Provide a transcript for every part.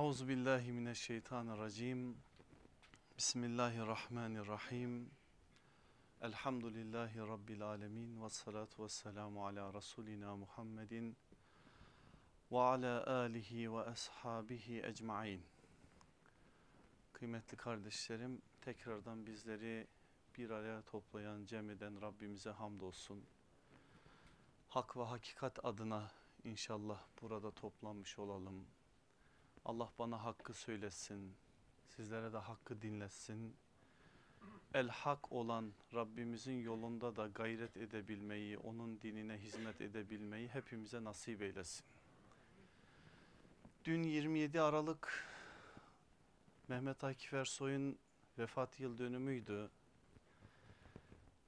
Euzu billahi mineşşeytanirracim. Bismillahirrahmanirrahim. Elhamdülillahi rabbil alamin ve salatu vesselamu ala rasulina Muhammedin ve ala alihi ve ashabihi ecmaîn. Kıymetli kardeşlerim, tekrardan bizleri bir araya toplayan cem eden Rabbimize hamdolsun. Hak ve hakikat adına inşallah burada toplanmış olalım. Allah bana hakkı söylesin, sizlere de hakkı dinletsin. El hak olan Rabbimizin yolunda da gayret edebilmeyi, onun dinine hizmet edebilmeyi hepimize nasip eylesin. Dün 27 Aralık Mehmet Akif Ersoy'un vefat yıl dönümüydü.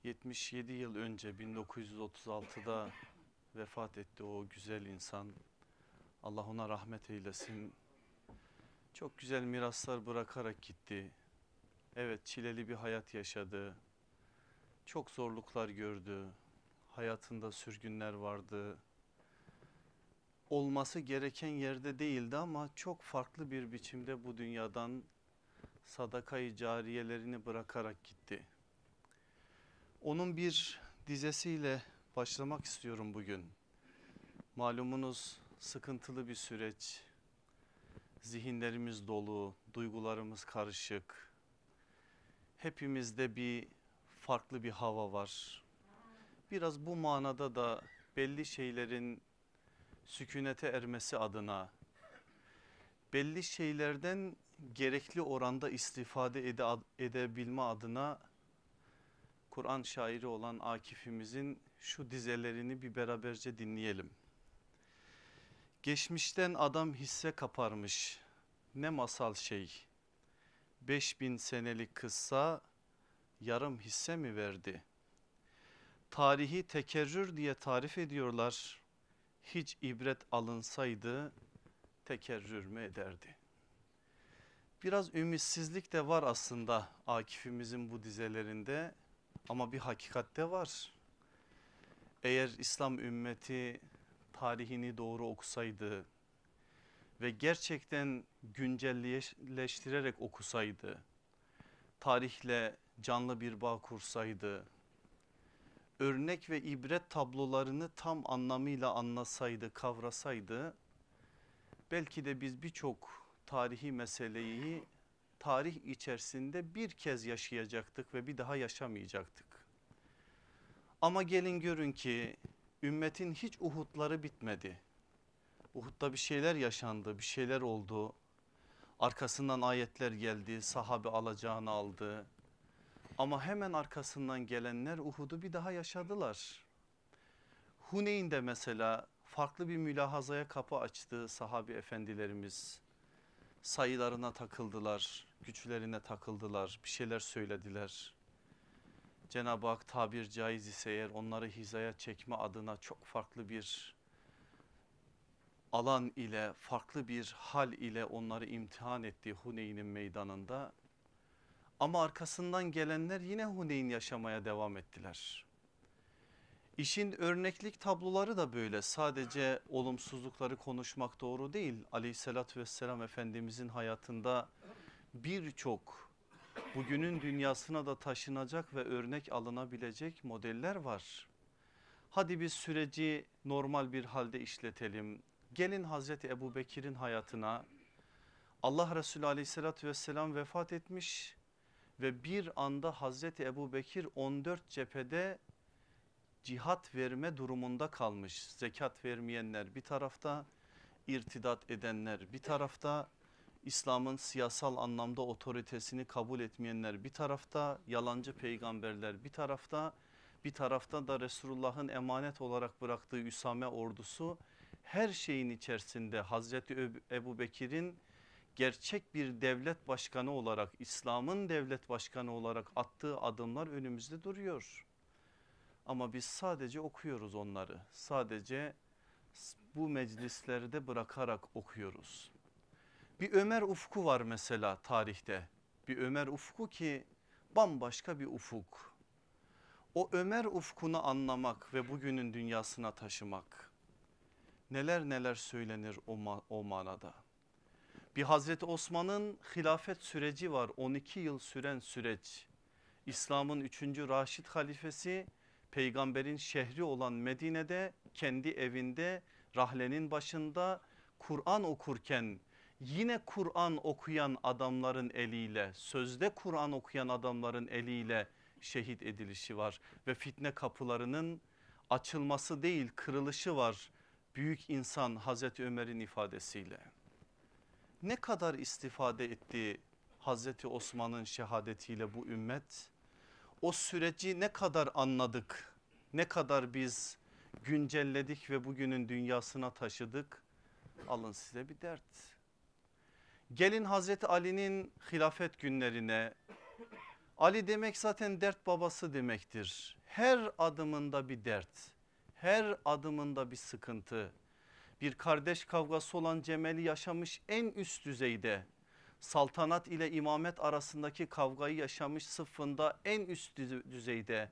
77 yıl önce 1936'da vefat etti o güzel insan. Allah ona rahmet eylesin. Çok güzel miraslar bırakarak gitti. Evet çileli bir hayat yaşadı. Çok zorluklar gördü. Hayatında sürgünler vardı. Olması gereken yerde değildi ama çok farklı bir biçimde bu dünyadan sadakayı cariyelerini bırakarak gitti. Onun bir dizesiyle başlamak istiyorum bugün. Malumunuz sıkıntılı bir süreç. Zihinlerimiz dolu, duygularımız karışık. Hepimizde bir farklı bir hava var. Biraz bu manada da belli şeylerin sükunete ermesi adına belli şeylerden gerekli oranda istifade ede, edebilme adına Kur'an şairi olan Akif'imizin şu dizelerini bir beraberce dinleyelim. Geçmişten adam hisse kaparmış ne masal şey. Beş bin senelik kıssa yarım hisse mi verdi? Tarihi tekerrür diye tarif ediyorlar. Hiç ibret alınsaydı tekerrür mü ederdi? Biraz ümitsizlik de var aslında Akif'imizin bu dizelerinde ama bir hakikat de var. Eğer İslam ümmeti tarihini doğru okusaydı ve gerçekten güncelleştirerek okusaydı, tarihle canlı bir bağ kursaydı, örnek ve ibret tablolarını tam anlamıyla anlasaydı, kavrasaydı, belki de biz birçok tarihi meseleyi tarih içerisinde bir kez yaşayacaktık ve bir daha yaşamayacaktık. Ama gelin görün ki ümmetin hiç Uhud'ları bitmedi. Uhud'da bir şeyler yaşandı, bir şeyler oldu. Arkasından ayetler geldi, sahabe alacağını aldı. Ama hemen arkasından gelenler Uhud'u bir daha yaşadılar. Huneyn'de mesela farklı bir mülahazaya kapı açtı sahabi efendilerimiz. Sayılarına takıldılar, güçlerine takıldılar, bir şeyler söylediler. Cenab-ı Hak tabir caiz ise eğer onları hizaya çekme adına çok farklı bir alan ile farklı bir hal ile onları imtihan etti Huneyn'in meydanında. Ama arkasından gelenler yine Huneyn yaşamaya devam ettiler. İşin örneklik tabloları da böyle sadece olumsuzlukları konuşmak doğru değil. Aleyhissalatü vesselam Efendimizin hayatında birçok bugünün dünyasına da taşınacak ve örnek alınabilecek modeller var. Hadi biz süreci normal bir halde işletelim. Gelin Hazreti Ebu Bekir'in hayatına Allah Resulü aleyhissalatü vesselam vefat etmiş ve bir anda Hazreti Ebu Bekir 14 cephede cihat verme durumunda kalmış. Zekat vermeyenler bir tarafta, irtidat edenler bir tarafta, İslam'ın siyasal anlamda otoritesini kabul etmeyenler bir tarafta, yalancı peygamberler bir tarafta, bir tarafta da Resulullah'ın emanet olarak bıraktığı Üsame ordusu her şeyin içerisinde Hazreti Ebu Bekir'in gerçek bir devlet başkanı olarak İslam'ın devlet başkanı olarak attığı adımlar önümüzde duruyor. Ama biz sadece okuyoruz onları sadece bu meclislerde bırakarak okuyoruz. Bir Ömer ufku var mesela tarihte. Bir Ömer ufku ki bambaşka bir ufuk. O Ömer ufkunu anlamak ve bugünün dünyasına taşımak neler neler söylenir o, ma o manada. Bir Hazreti Osman'ın hilafet süreci var 12 yıl süren süreç. İslam'ın 3. Raşid halifesi peygamberin şehri olan Medine'de kendi evinde rahlenin başında Kur'an okurken yine Kur'an okuyan adamların eliyle sözde Kur'an okuyan adamların eliyle şehit edilişi var ve fitne kapılarının açılması değil kırılışı var büyük insan Hazreti Ömer'in ifadesiyle. Ne kadar istifade etti Hazreti Osman'ın şehadetiyle bu ümmet? O süreci ne kadar anladık? Ne kadar biz güncelledik ve bugünün dünyasına taşıdık? Alın size bir dert. Gelin Hazreti Ali'nin hilafet günlerine. Ali demek zaten dert babası demektir. Her adımında bir dert, her adımında bir sıkıntı. Bir kardeş kavgası olan Cemel'i yaşamış en üst düzeyde. Saltanat ile imamet arasındaki kavgayı yaşamış sıfında en üst düzeyde.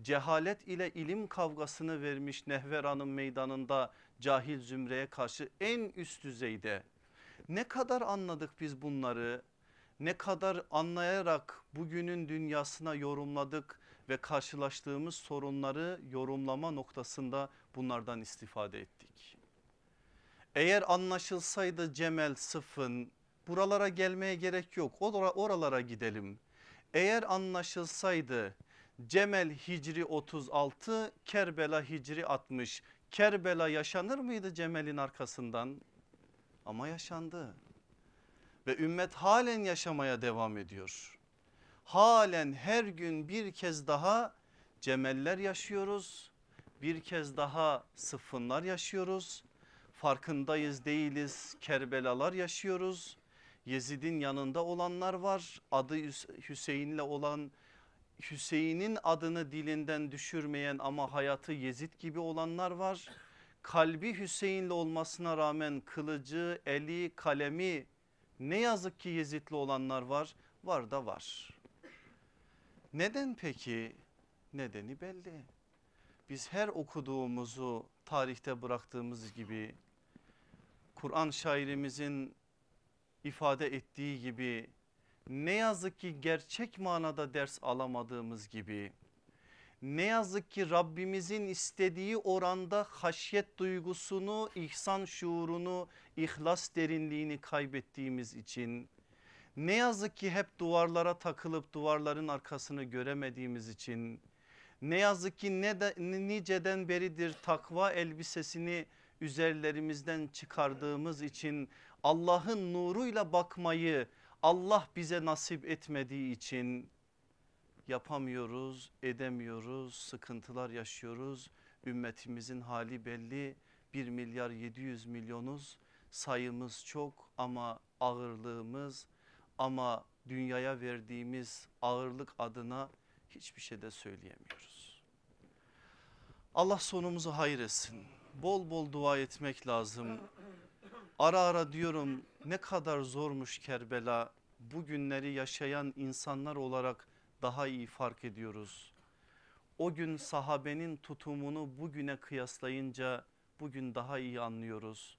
Cehalet ile ilim kavgasını vermiş Nehveran'ın meydanında cahil zümreye karşı en üst düzeyde. Ne kadar anladık biz bunları? Ne kadar anlayarak bugünün dünyasına yorumladık ve karşılaştığımız sorunları yorumlama noktasında bunlardan istifade ettik. Eğer anlaşılsaydı Cemel Sıfın buralara gelmeye gerek yok oralara gidelim. Eğer anlaşılsaydı Cemel Hicri 36 Kerbela Hicri 60 Kerbela yaşanır mıydı Cemel'in arkasından? Ama yaşandı ve ümmet halen yaşamaya devam ediyor. Halen her gün bir kez daha cemeller yaşıyoruz. Bir kez daha sıfınlar yaşıyoruz. Farkındayız değiliz Kerbelalar yaşıyoruz. Yezid'in yanında olanlar var. Adı Hüseyin'le olan Hüseyin'in adını dilinden düşürmeyen ama hayatı Yezid gibi olanlar var. Kalbi Hüseyin'le olmasına rağmen kılıcı, eli, kalemi ne yazık ki Yezid'li olanlar var. Var da var. Neden peki? Nedeni belli. Biz her okuduğumuzu tarihte bıraktığımız gibi Kur'an şairimizin ifade ettiği gibi ne yazık ki gerçek manada ders alamadığımız gibi ne yazık ki Rabbimizin istediği oranda haşyet duygusunu, ihsan şuurunu, ihlas derinliğini kaybettiğimiz için ne yazık ki hep duvarlara takılıp duvarların arkasını göremediğimiz için ne yazık ki ne de, niceden beridir takva elbisesini üzerlerimizden çıkardığımız için Allah'ın nuruyla bakmayı Allah bize nasip etmediği için yapamıyoruz, edemiyoruz, sıkıntılar yaşıyoruz. Ümmetimizin hali belli 1 milyar 700 milyonuz sayımız çok ama ağırlığımız ama dünyaya verdiğimiz ağırlık adına hiçbir şey de söyleyemiyoruz. Allah sonumuzu hayır etsin. Bol bol dua etmek lazım. Ara ara diyorum ne kadar zormuş Kerbela. Bu günleri yaşayan insanlar olarak daha iyi fark ediyoruz. O gün sahabenin tutumunu bugüne kıyaslayınca bugün daha iyi anlıyoruz.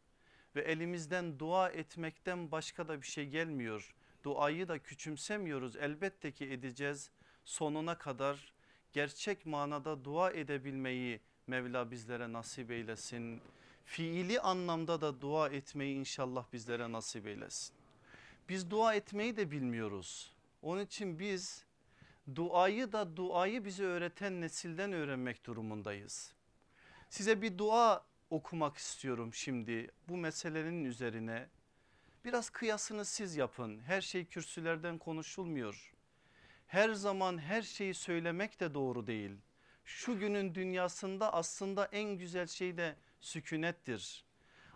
Ve elimizden dua etmekten başka da bir şey gelmiyor. Duayı da küçümsemiyoruz elbette ki edeceğiz. Sonuna kadar gerçek manada dua edebilmeyi Mevla bizlere nasip eylesin. Fiili anlamda da dua etmeyi inşallah bizlere nasip eylesin. Biz dua etmeyi de bilmiyoruz. Onun için biz duayı da duayı bize öğreten nesilden öğrenmek durumundayız. Size bir dua okumak istiyorum şimdi bu meselenin üzerine. Biraz kıyasını siz yapın. Her şey kürsülerden konuşulmuyor. Her zaman her şeyi söylemek de doğru değil. Şu günün dünyasında aslında en güzel şey de sükunettir.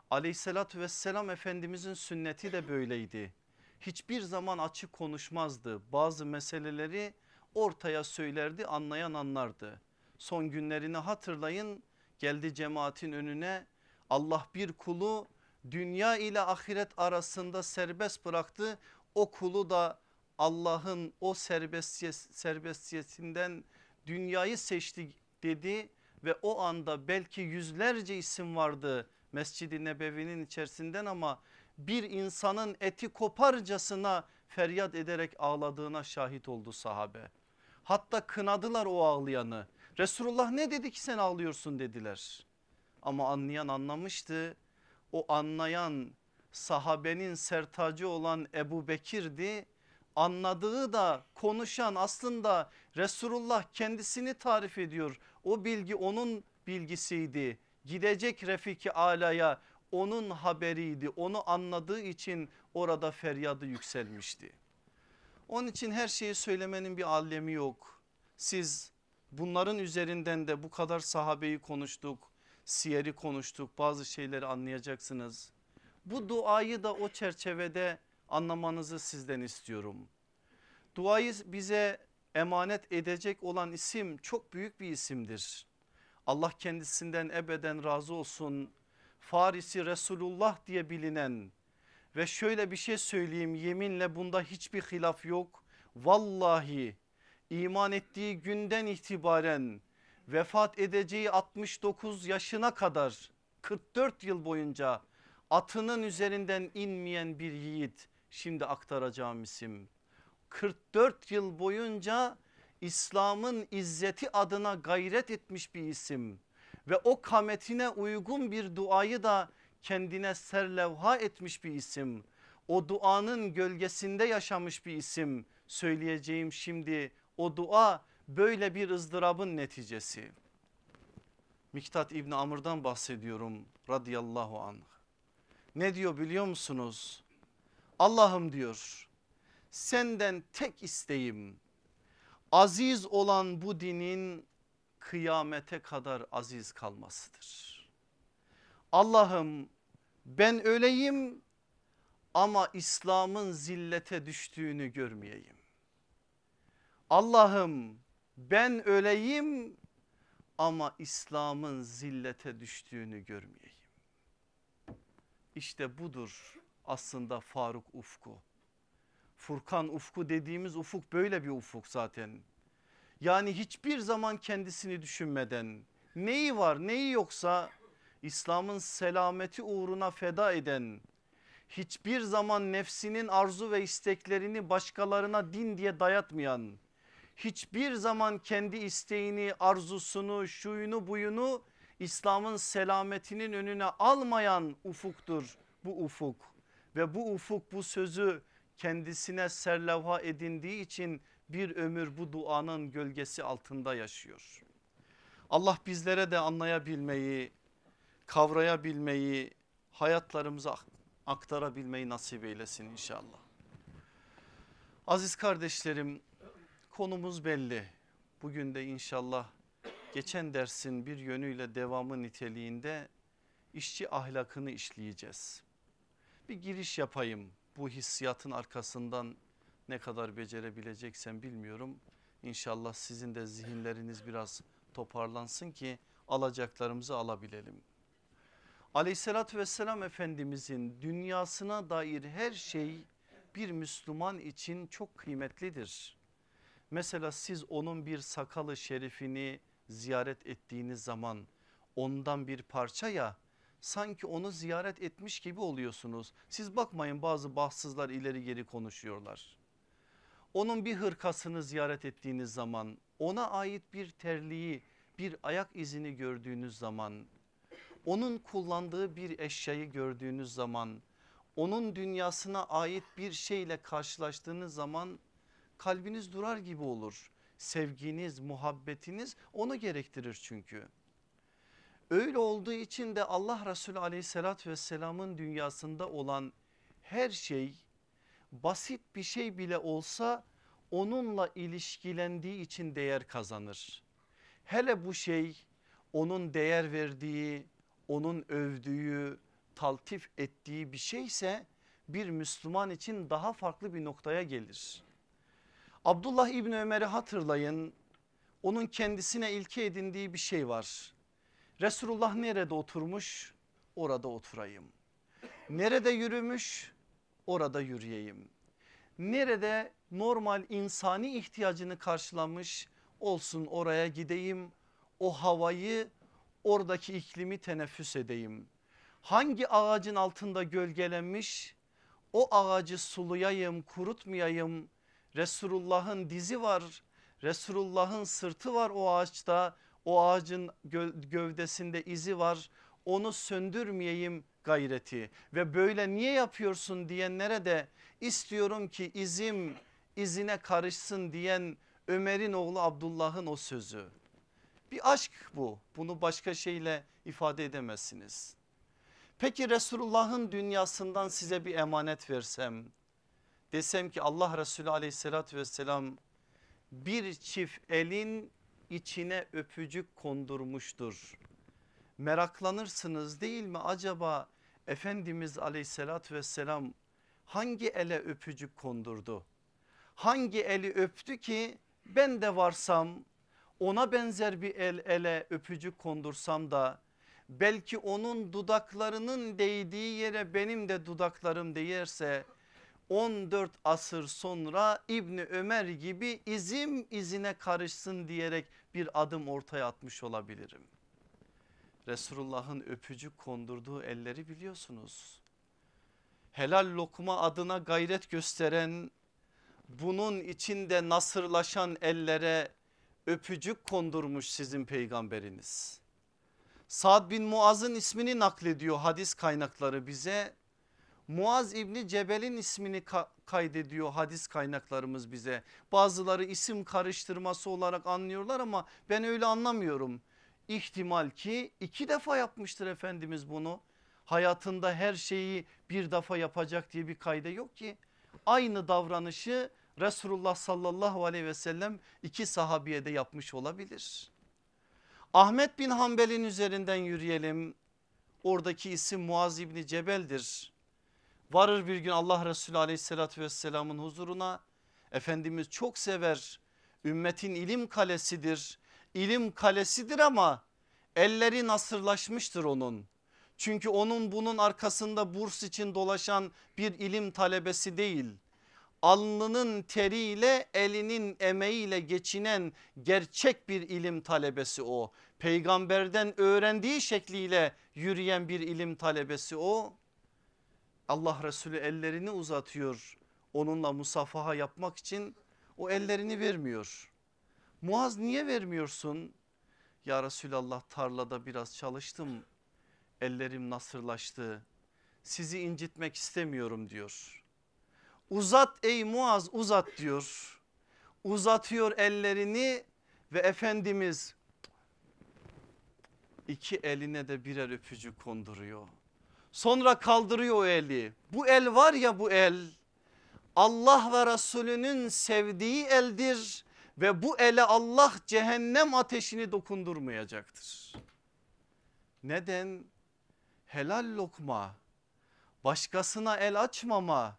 Aleyhissalatü vesselam Efendimizin sünneti de böyleydi. Hiçbir zaman açık konuşmazdı. Bazı meseleleri ortaya söylerdi anlayan anlardı. Son günlerini hatırlayın geldi cemaatin önüne Allah bir kulu dünya ile ahiret arasında serbest bıraktı. O kulu da Allah'ın o serbestiyetinden dünyayı seçti dedi ve o anda belki yüzlerce isim vardı Mescid-i Nebevi'nin içerisinden ama bir insanın eti koparcasına feryat ederek ağladığına şahit oldu sahabe. Hatta kınadılar o ağlayanı. Resulullah ne dedi ki sen ağlıyorsun dediler. Ama anlayan anlamıştı. O anlayan sahabenin sertacı olan Ebu Bekir'di. Anladığı da konuşan aslında Resulullah kendisini tarif ediyor. O bilgi onun bilgisiydi. Gidecek Refiki Ala'ya onun haberiydi. Onu anladığı için orada feryadı yükselmişti. Onun için her şeyi söylemenin bir alemi yok. Siz bunların üzerinden de bu kadar sahabeyi konuştuk. Siyeri konuştuk bazı şeyleri anlayacaksınız. Bu duayı da o çerçevede anlamanızı sizden istiyorum. Duayı bize emanet edecek olan isim çok büyük bir isimdir. Allah kendisinden ebeden razı olsun. Farisi Resulullah diye bilinen ve şöyle bir şey söyleyeyim yeminle bunda hiçbir hilaf yok. Vallahi iman ettiği günden itibaren vefat edeceği 69 yaşına kadar 44 yıl boyunca atının üzerinden inmeyen bir yiğit şimdi aktaracağım isim. 44 yıl boyunca İslam'ın izzeti adına gayret etmiş bir isim ve o kametine uygun bir duayı da kendine serlevha etmiş bir isim. O duanın gölgesinde yaşamış bir isim söyleyeceğim şimdi o dua böyle bir ızdırabın neticesi. Miktat İbni Amr'dan bahsediyorum radıyallahu anh. Ne diyor biliyor musunuz? Allah'ım diyor senden tek isteğim aziz olan bu dinin kıyamete kadar aziz kalmasıdır. Allah'ım ben öleyim ama İslam'ın zillete düştüğünü görmeyeyim. Allah'ım ben öleyim ama İslam'ın zillete düştüğünü görmeyeyim. İşte budur aslında Faruk ufku. Furkan ufku dediğimiz ufuk böyle bir ufuk zaten. Yani hiçbir zaman kendisini düşünmeden neyi var neyi yoksa İslam'ın selameti uğruna feda eden hiçbir zaman nefsinin arzu ve isteklerini başkalarına din diye dayatmayan hiçbir zaman kendi isteğini arzusunu şuyunu buyunu İslam'ın selametinin önüne almayan ufuktur bu ufuk ve bu ufuk bu sözü kendisine serlevha edindiği için bir ömür bu duanın gölgesi altında yaşıyor. Allah bizlere de anlayabilmeyi, kavrayabilmeyi, hayatlarımıza aktarabilmeyi nasip eylesin inşallah. Aziz kardeşlerim konumuz belli. Bugün de inşallah geçen dersin bir yönüyle devamı niteliğinde işçi ahlakını işleyeceğiz. Bir giriş yapayım bu hissiyatın arkasından ne kadar becerebileceksem bilmiyorum. İnşallah sizin de zihinleriniz biraz toparlansın ki alacaklarımızı alabilelim. Aleyhissalatü vesselam Efendimizin dünyasına dair her şey bir Müslüman için çok kıymetlidir. Mesela siz onun bir sakalı şerifini ziyaret ettiğiniz zaman ondan bir parça ya sanki onu ziyaret etmiş gibi oluyorsunuz. Siz bakmayın bazı bahtsızlar ileri geri konuşuyorlar. Onun bir hırkasını ziyaret ettiğiniz zaman ona ait bir terliği bir ayak izini gördüğünüz zaman onun kullandığı bir eşyayı gördüğünüz zaman onun dünyasına ait bir şeyle karşılaştığınız zaman kalbiniz durar gibi olur. Sevginiz, muhabbetiniz onu gerektirir çünkü. Öyle olduğu için de Allah Resulü aleyhissalatü vesselamın dünyasında olan her şey basit bir şey bile olsa onunla ilişkilendiği için değer kazanır. Hele bu şey onun değer verdiği, onun övdüğü, taltif ettiği bir şeyse bir Müslüman için daha farklı bir noktaya gelir. Abdullah İbni Ömer'i hatırlayın onun kendisine ilke edindiği bir şey var. Resulullah nerede oturmuş orada oturayım. Nerede yürümüş orada yürüyeyim. Nerede normal insani ihtiyacını karşılamış olsun oraya gideyim. O havayı oradaki iklimi teneffüs edeyim. Hangi ağacın altında gölgelenmiş? O ağacı sulayayım, kurutmayayım. Resulullah'ın dizi var. Resulullah'ın sırtı var o ağaçta. O ağacın gövdesinde izi var. Onu söndürmeyeyim gayreti ve böyle niye yapıyorsun diyenlere de istiyorum ki izim izine karışsın diyen Ömer'in oğlu Abdullah'ın o sözü. Bir aşk bu bunu başka şeyle ifade edemezsiniz. Peki Resulullah'ın dünyasından size bir emanet versem desem ki Allah Resulü aleyhissalatü vesselam bir çift elin içine öpücük kondurmuştur. Meraklanırsınız değil mi acaba Efendimiz aleyhissalatü vesselam hangi ele öpücük kondurdu? Hangi eli öptü ki ben de varsam ona benzer bir el ele öpücük kondursam da belki onun dudaklarının değdiği yere benim de dudaklarım değerse 14 asır sonra İbni Ömer gibi izim izine karışsın diyerek bir adım ortaya atmış olabilirim. Resulullah'ın öpücük kondurduğu elleri biliyorsunuz. Helal lokma adına gayret gösteren bunun içinde nasırlaşan ellere öpücük kondurmuş sizin peygamberiniz. Sad bin Muaz'ın ismini naklediyor hadis kaynakları bize. Muaz İbni Cebel'in ismini ka kaydediyor hadis kaynaklarımız bize. Bazıları isim karıştırması olarak anlıyorlar ama ben öyle anlamıyorum. İhtimal ki iki defa yapmıştır Efendimiz bunu. Hayatında her şeyi bir defa yapacak diye bir kayda yok ki. Aynı davranışı Resulullah sallallahu aleyhi ve sellem iki sahabiye de yapmış olabilir. Ahmet bin Hanbel'in üzerinden yürüyelim. Oradaki isim Muaz İbni Cebel'dir. Varır bir gün Allah Resulü aleyhissalatü vesselamın huzuruna. Efendimiz çok sever. Ümmetin ilim kalesidir. İlim kalesidir ama elleri nasırlaşmıştır onun. Çünkü onun bunun arkasında burs için dolaşan bir ilim talebesi değil alnının teriyle elinin emeğiyle geçinen gerçek bir ilim talebesi o. Peygamberden öğrendiği şekliyle yürüyen bir ilim talebesi o. Allah Resulü ellerini uzatıyor onunla musafaha yapmak için o ellerini vermiyor. Muaz niye vermiyorsun? Ya Resulallah tarlada biraz çalıştım ellerim nasırlaştı sizi incitmek istemiyorum diyor. Uzat ey Muaz uzat diyor. Uzatıyor ellerini ve Efendimiz iki eline de birer öpücük konduruyor. Sonra kaldırıyor o eli. Bu el var ya bu el Allah ve Resulünün sevdiği eldir ve bu ele Allah cehennem ateşini dokundurmayacaktır. Neden? Helal lokma, başkasına el açmama,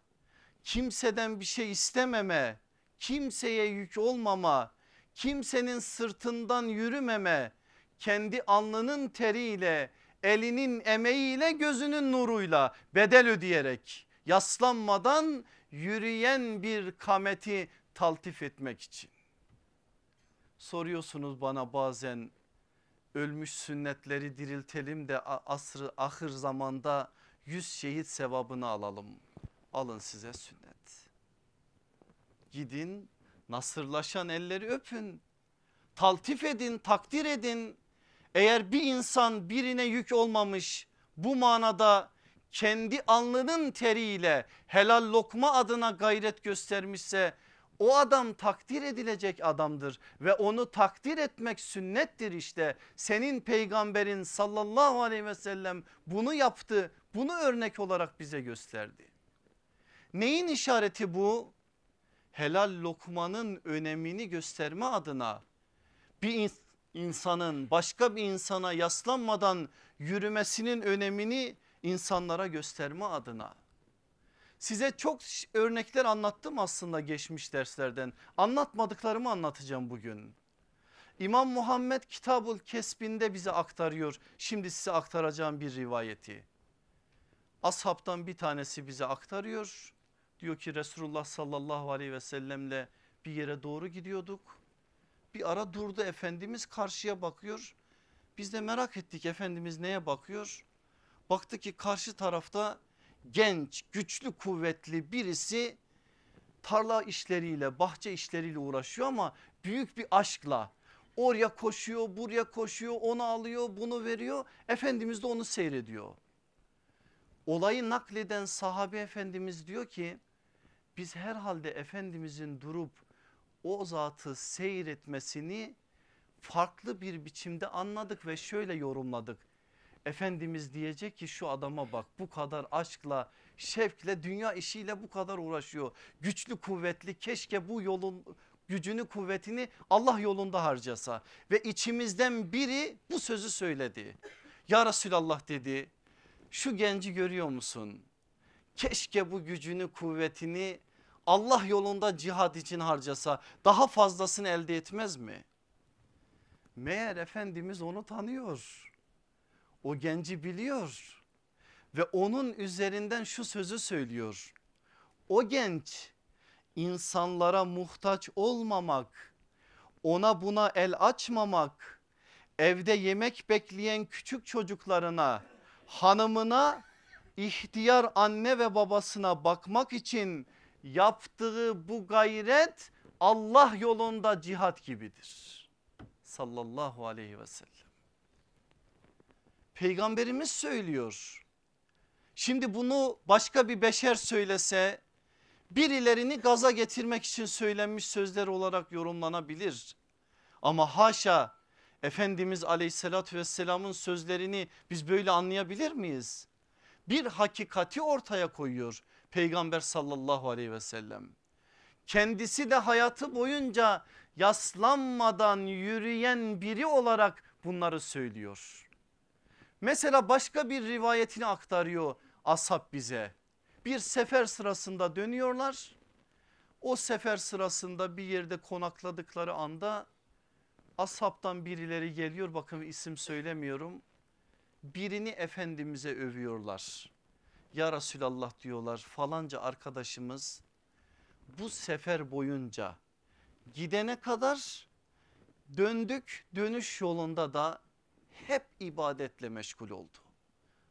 kimseden bir şey istememe, kimseye yük olmama, kimsenin sırtından yürümeme, kendi alnının teriyle, elinin emeğiyle, gözünün nuruyla bedel ödeyerek yaslanmadan yürüyen bir kameti taltif etmek için. Soruyorsunuz bana bazen ölmüş sünnetleri diriltelim de asrı ahır zamanda yüz şehit sevabını alalım alın size sünnet. Gidin nasırlaşan elleri öpün. Taltif edin takdir edin. Eğer bir insan birine yük olmamış bu manada kendi alnının teriyle helal lokma adına gayret göstermişse o adam takdir edilecek adamdır ve onu takdir etmek sünnettir işte. Senin peygamberin sallallahu aleyhi ve sellem bunu yaptı. Bunu örnek olarak bize gösterdi. Neyin işareti bu? Helal lokmanın önemini gösterme adına bir insanın başka bir insana yaslanmadan yürümesinin önemini insanlara gösterme adına. Size çok örnekler anlattım aslında geçmiş derslerden. Anlatmadıklarımı anlatacağım bugün. İmam Muhammed Kitabul Kesbinde bize aktarıyor. Şimdi size aktaracağım bir rivayeti. Ashabtan bir tanesi bize aktarıyor. Diyor ki Resulullah sallallahu aleyhi ve sellemle bir yere doğru gidiyorduk. Bir ara durdu Efendimiz karşıya bakıyor. Biz de merak ettik Efendimiz neye bakıyor? Baktı ki karşı tarafta genç, güçlü, kuvvetli birisi tarla işleriyle, bahçe işleriyle uğraşıyor ama büyük bir aşkla oraya koşuyor, buraya koşuyor, onu alıyor, bunu veriyor. Efendimiz de onu seyrediyor. Olayı nakleden sahabe efendimiz diyor ki biz herhalde Efendimizin durup o zatı seyretmesini farklı bir biçimde anladık ve şöyle yorumladık. Efendimiz diyecek ki şu adama bak bu kadar aşkla şevkle dünya işiyle bu kadar uğraşıyor. Güçlü kuvvetli keşke bu yolun gücünü kuvvetini Allah yolunda harcasa ve içimizden biri bu sözü söyledi. Ya Resulallah dedi şu genci görüyor musun? Keşke bu gücünü kuvvetini Allah yolunda cihad için harcasa daha fazlasını elde etmez mi? Meğer Efendimiz onu tanıyor. O genci biliyor ve onun üzerinden şu sözü söylüyor. O genç insanlara muhtaç olmamak, ona buna el açmamak, evde yemek bekleyen küçük çocuklarına, hanımına, ihtiyar anne ve babasına bakmak için yaptığı bu gayret Allah yolunda cihat gibidir. Sallallahu aleyhi ve sellem. Peygamberimiz söylüyor. Şimdi bunu başka bir beşer söylese birilerini gaza getirmek için söylenmiş sözler olarak yorumlanabilir. Ama haşa Efendimiz aleyhissalatü vesselamın sözlerini biz böyle anlayabilir miyiz? Bir hakikati ortaya koyuyor Peygamber sallallahu aleyhi ve sellem. Kendisi de hayatı boyunca yaslanmadan yürüyen biri olarak bunları söylüyor. Mesela başka bir rivayetini aktarıyor ashab bize. Bir sefer sırasında dönüyorlar. O sefer sırasında bir yerde konakladıkları anda ashabtan birileri geliyor bakın isim söylemiyorum. Birini Efendimiz'e övüyorlar. Ya Resulallah diyorlar falanca arkadaşımız bu sefer boyunca gidene kadar döndük dönüş yolunda da hep ibadetle meşgul oldu.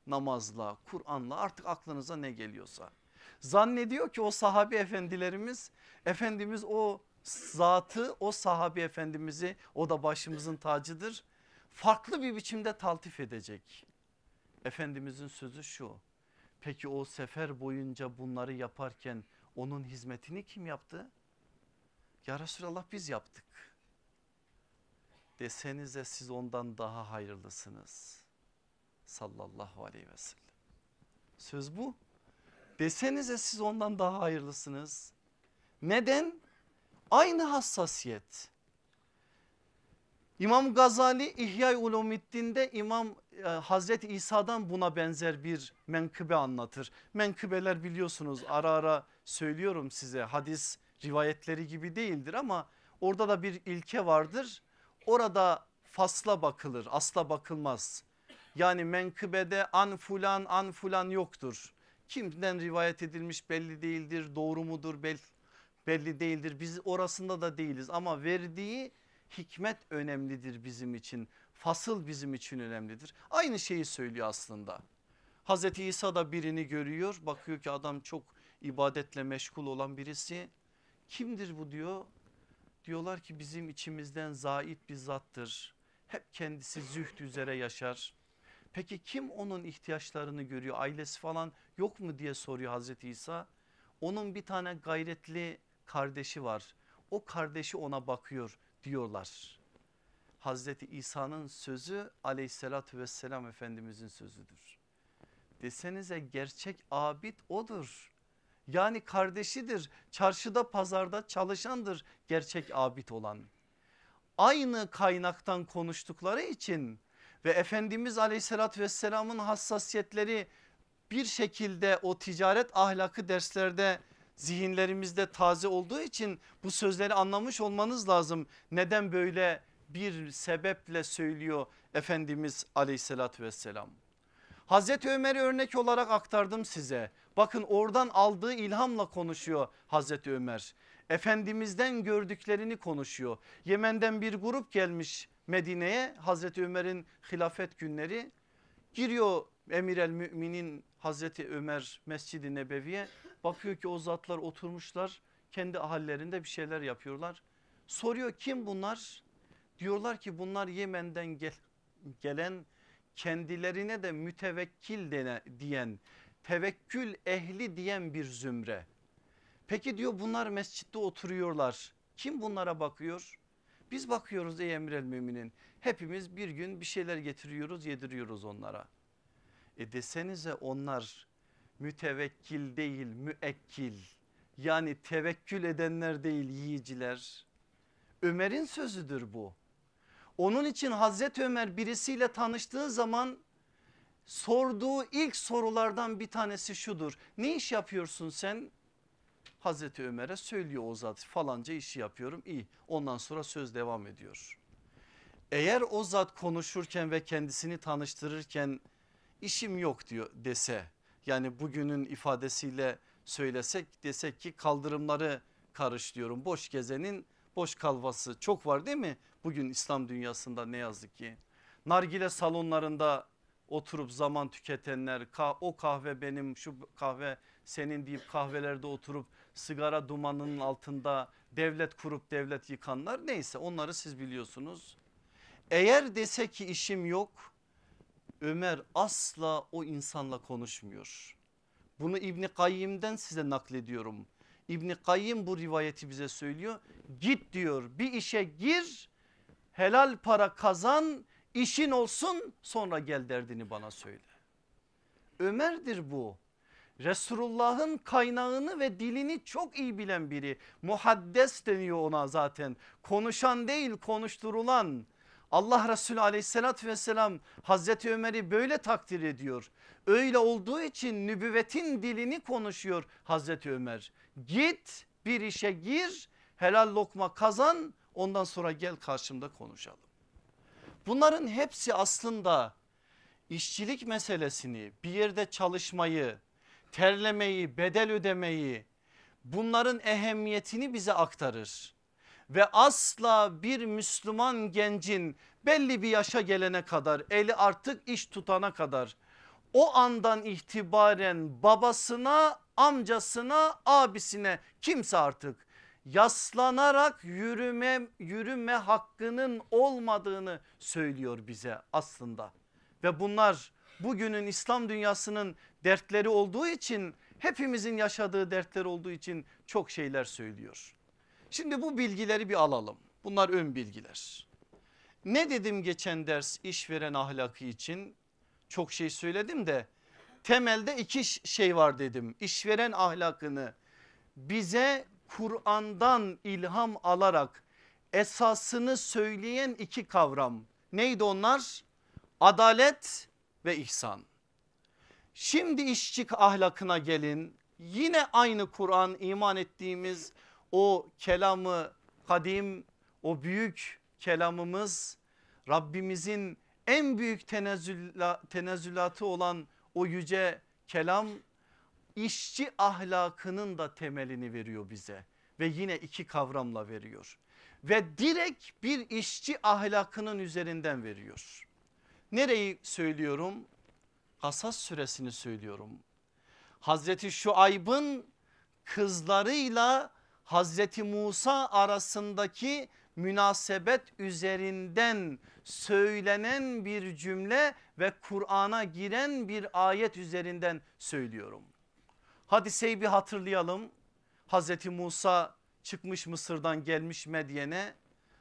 Namazla, Kur'an'la artık aklınıza ne geliyorsa. Zannediyor ki o sahabi efendilerimiz Efendimiz o zatı o sahabi efendimizi o da başımızın tacıdır. Farklı bir biçimde taltif edecek. Efendimizin sözü şu. Peki o sefer boyunca bunları yaparken onun hizmetini kim yaptı? Ya Resulallah biz yaptık. Desenize siz ondan daha hayırlısınız. Sallallahu aleyhi ve sellem. Söz bu. Desenize siz ondan daha hayırlısınız. Neden? Aynı hassasiyet. İmam Gazali İhya-i Ulumiddin'de İmam e, Hazreti İsa'dan buna benzer bir menkıbe anlatır. Menkıbeler biliyorsunuz ara ara söylüyorum size hadis rivayetleri gibi değildir ama orada da bir ilke vardır. Orada fasla bakılır asla bakılmaz. Yani menkıbede an fulan an fulan yoktur. Kimden rivayet edilmiş belli değildir doğru mudur belli, belli değildir. Biz orasında da değiliz ama verdiği hikmet önemlidir bizim için. Fasıl bizim için önemlidir. Aynı şeyi söylüyor aslında. Hazreti İsa da birini görüyor bakıyor ki adam çok ibadetle meşgul olan birisi. Kimdir bu diyor. Diyorlar ki bizim içimizden zait bir zattır. Hep kendisi zühd üzere yaşar. Peki kim onun ihtiyaçlarını görüyor ailesi falan yok mu diye soruyor Hazreti İsa. Onun bir tane gayretli kardeşi var. O kardeşi ona bakıyor diyorlar. Hazreti İsa'nın sözü aleyhissalatü vesselam efendimizin sözüdür. Desenize gerçek abid odur. Yani kardeşidir çarşıda pazarda çalışandır gerçek abid olan. Aynı kaynaktan konuştukları için ve Efendimiz aleyhissalatü vesselamın hassasiyetleri bir şekilde o ticaret ahlakı derslerde zihinlerimizde taze olduğu için bu sözleri anlamış olmanız lazım. Neden böyle bir sebeple söylüyor Efendimiz aleyhissalatü vesselam. Hazreti Ömer'i örnek olarak aktardım size. Bakın oradan aldığı ilhamla konuşuyor Hazreti Ömer. Efendimizden gördüklerini konuşuyor. Yemen'den bir grup gelmiş Medine'ye Hazreti Ömer'in hilafet günleri. Giriyor Emir el Müminin Hazreti Ömer Mescid-i Nebevi'ye bakıyor ki o zatlar oturmuşlar kendi ahallerinde bir şeyler yapıyorlar. Soruyor kim bunlar? Diyorlar ki bunlar Yemen'den gel, gelen kendilerine de mütevekkil dene, diyen tevekkül ehli diyen bir zümre. Peki diyor bunlar mescitte oturuyorlar. Kim bunlara bakıyor? Biz bakıyoruz ey emrel müminin. Hepimiz bir gün bir şeyler getiriyoruz yediriyoruz onlara. E desenize onlar mütevekkil değil müekkil. Yani tevekkül edenler değil yiyiciler. Ömer'in sözüdür bu. Onun için Hazreti Ömer birisiyle tanıştığı zaman sorduğu ilk sorulardan bir tanesi şudur. Ne iş yapıyorsun sen? Hazreti Ömer'e söylüyor o zat falanca işi yapıyorum iyi ondan sonra söz devam ediyor. Eğer o zat konuşurken ve kendisini tanıştırırken işim yok diyor dese yani bugünün ifadesiyle söylesek desek ki kaldırımları karışlıyorum boş gezenin boş kalvası çok var değil mi? Bugün İslam dünyasında ne yazık ki. Nargile salonlarında oturup zaman tüketenler o kahve benim şu kahve senin deyip kahvelerde oturup sigara dumanının altında devlet kurup devlet yıkanlar neyse onları siz biliyorsunuz. Eğer dese ki işim yok Ömer asla o insanla konuşmuyor. Bunu İbni Kayyim'den size naklediyorum. İbni Kayyim bu rivayeti bize söylüyor. Git diyor bir işe gir helal para kazan işin olsun sonra gel derdini bana söyle. Ömer'dir bu. Resulullah'ın kaynağını ve dilini çok iyi bilen biri. Muhaddes deniyor ona zaten. Konuşan değil konuşturulan. Allah Resulü aleyhissalatü vesselam Hazreti Ömer'i böyle takdir ediyor. Öyle olduğu için nübüvvetin dilini konuşuyor Hazreti Ömer. Git bir işe gir helal lokma kazan ondan sonra gel karşımda konuşalım. Bunların hepsi aslında işçilik meselesini bir yerde çalışmayı terlemeyi bedel ödemeyi bunların ehemmiyetini bize aktarır. Ve asla bir Müslüman gencin belli bir yaşa gelene kadar eli artık iş tutana kadar o andan itibaren babasına amcasına abisine kimse artık yaslanarak yürüme yürüme hakkının olmadığını söylüyor bize aslında. Ve bunlar bugünün İslam dünyasının dertleri olduğu için hepimizin yaşadığı dertler olduğu için çok şeyler söylüyor. Şimdi bu bilgileri bir alalım. Bunlar ön bilgiler. Ne dedim geçen ders işveren ahlakı için? Çok şey söyledim de temelde iki şey var dedim. İşveren ahlakını bize Kur'an'dan ilham alarak esasını söyleyen iki kavram. Neydi onlar? Adalet ve ihsan. Şimdi işçi ahlakına gelin. Yine aynı Kur'an iman ettiğimiz o kelamı kadim o büyük kelamımız Rabbimizin en büyük tenezzüla, tenezzülatı olan o yüce kelam işçi ahlakının da temelini veriyor bize ve yine iki kavramla veriyor ve direkt bir işçi ahlakının üzerinden veriyor. Nereyi söylüyorum? Kasas suresini söylüyorum. Hazreti Şuayb'ın kızlarıyla Hazreti Musa arasındaki münasebet üzerinden söylenen bir cümle ve Kur'an'a giren bir ayet üzerinden söylüyorum. Hadiseyi bir hatırlayalım. Hazreti Musa çıkmış Mısır'dan gelmiş Medyen'e.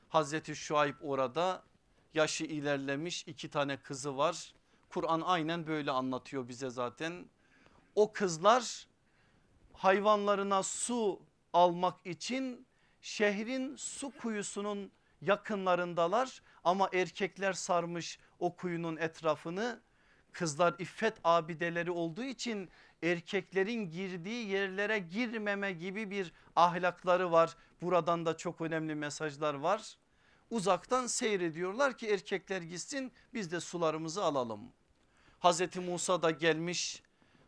Hazreti Şuayb orada yaşı ilerlemiş iki tane kızı var. Kur'an aynen böyle anlatıyor bize zaten. O kızlar hayvanlarına su almak için şehrin su kuyusunun yakınlarındalar ama erkekler sarmış o kuyunun etrafını. Kızlar iffet abideleri olduğu için erkeklerin girdiği yerlere girmeme gibi bir ahlakları var. Buradan da çok önemli mesajlar var. Uzaktan seyrediyorlar ki erkekler gitsin biz de sularımızı alalım. Hazreti Musa da gelmiş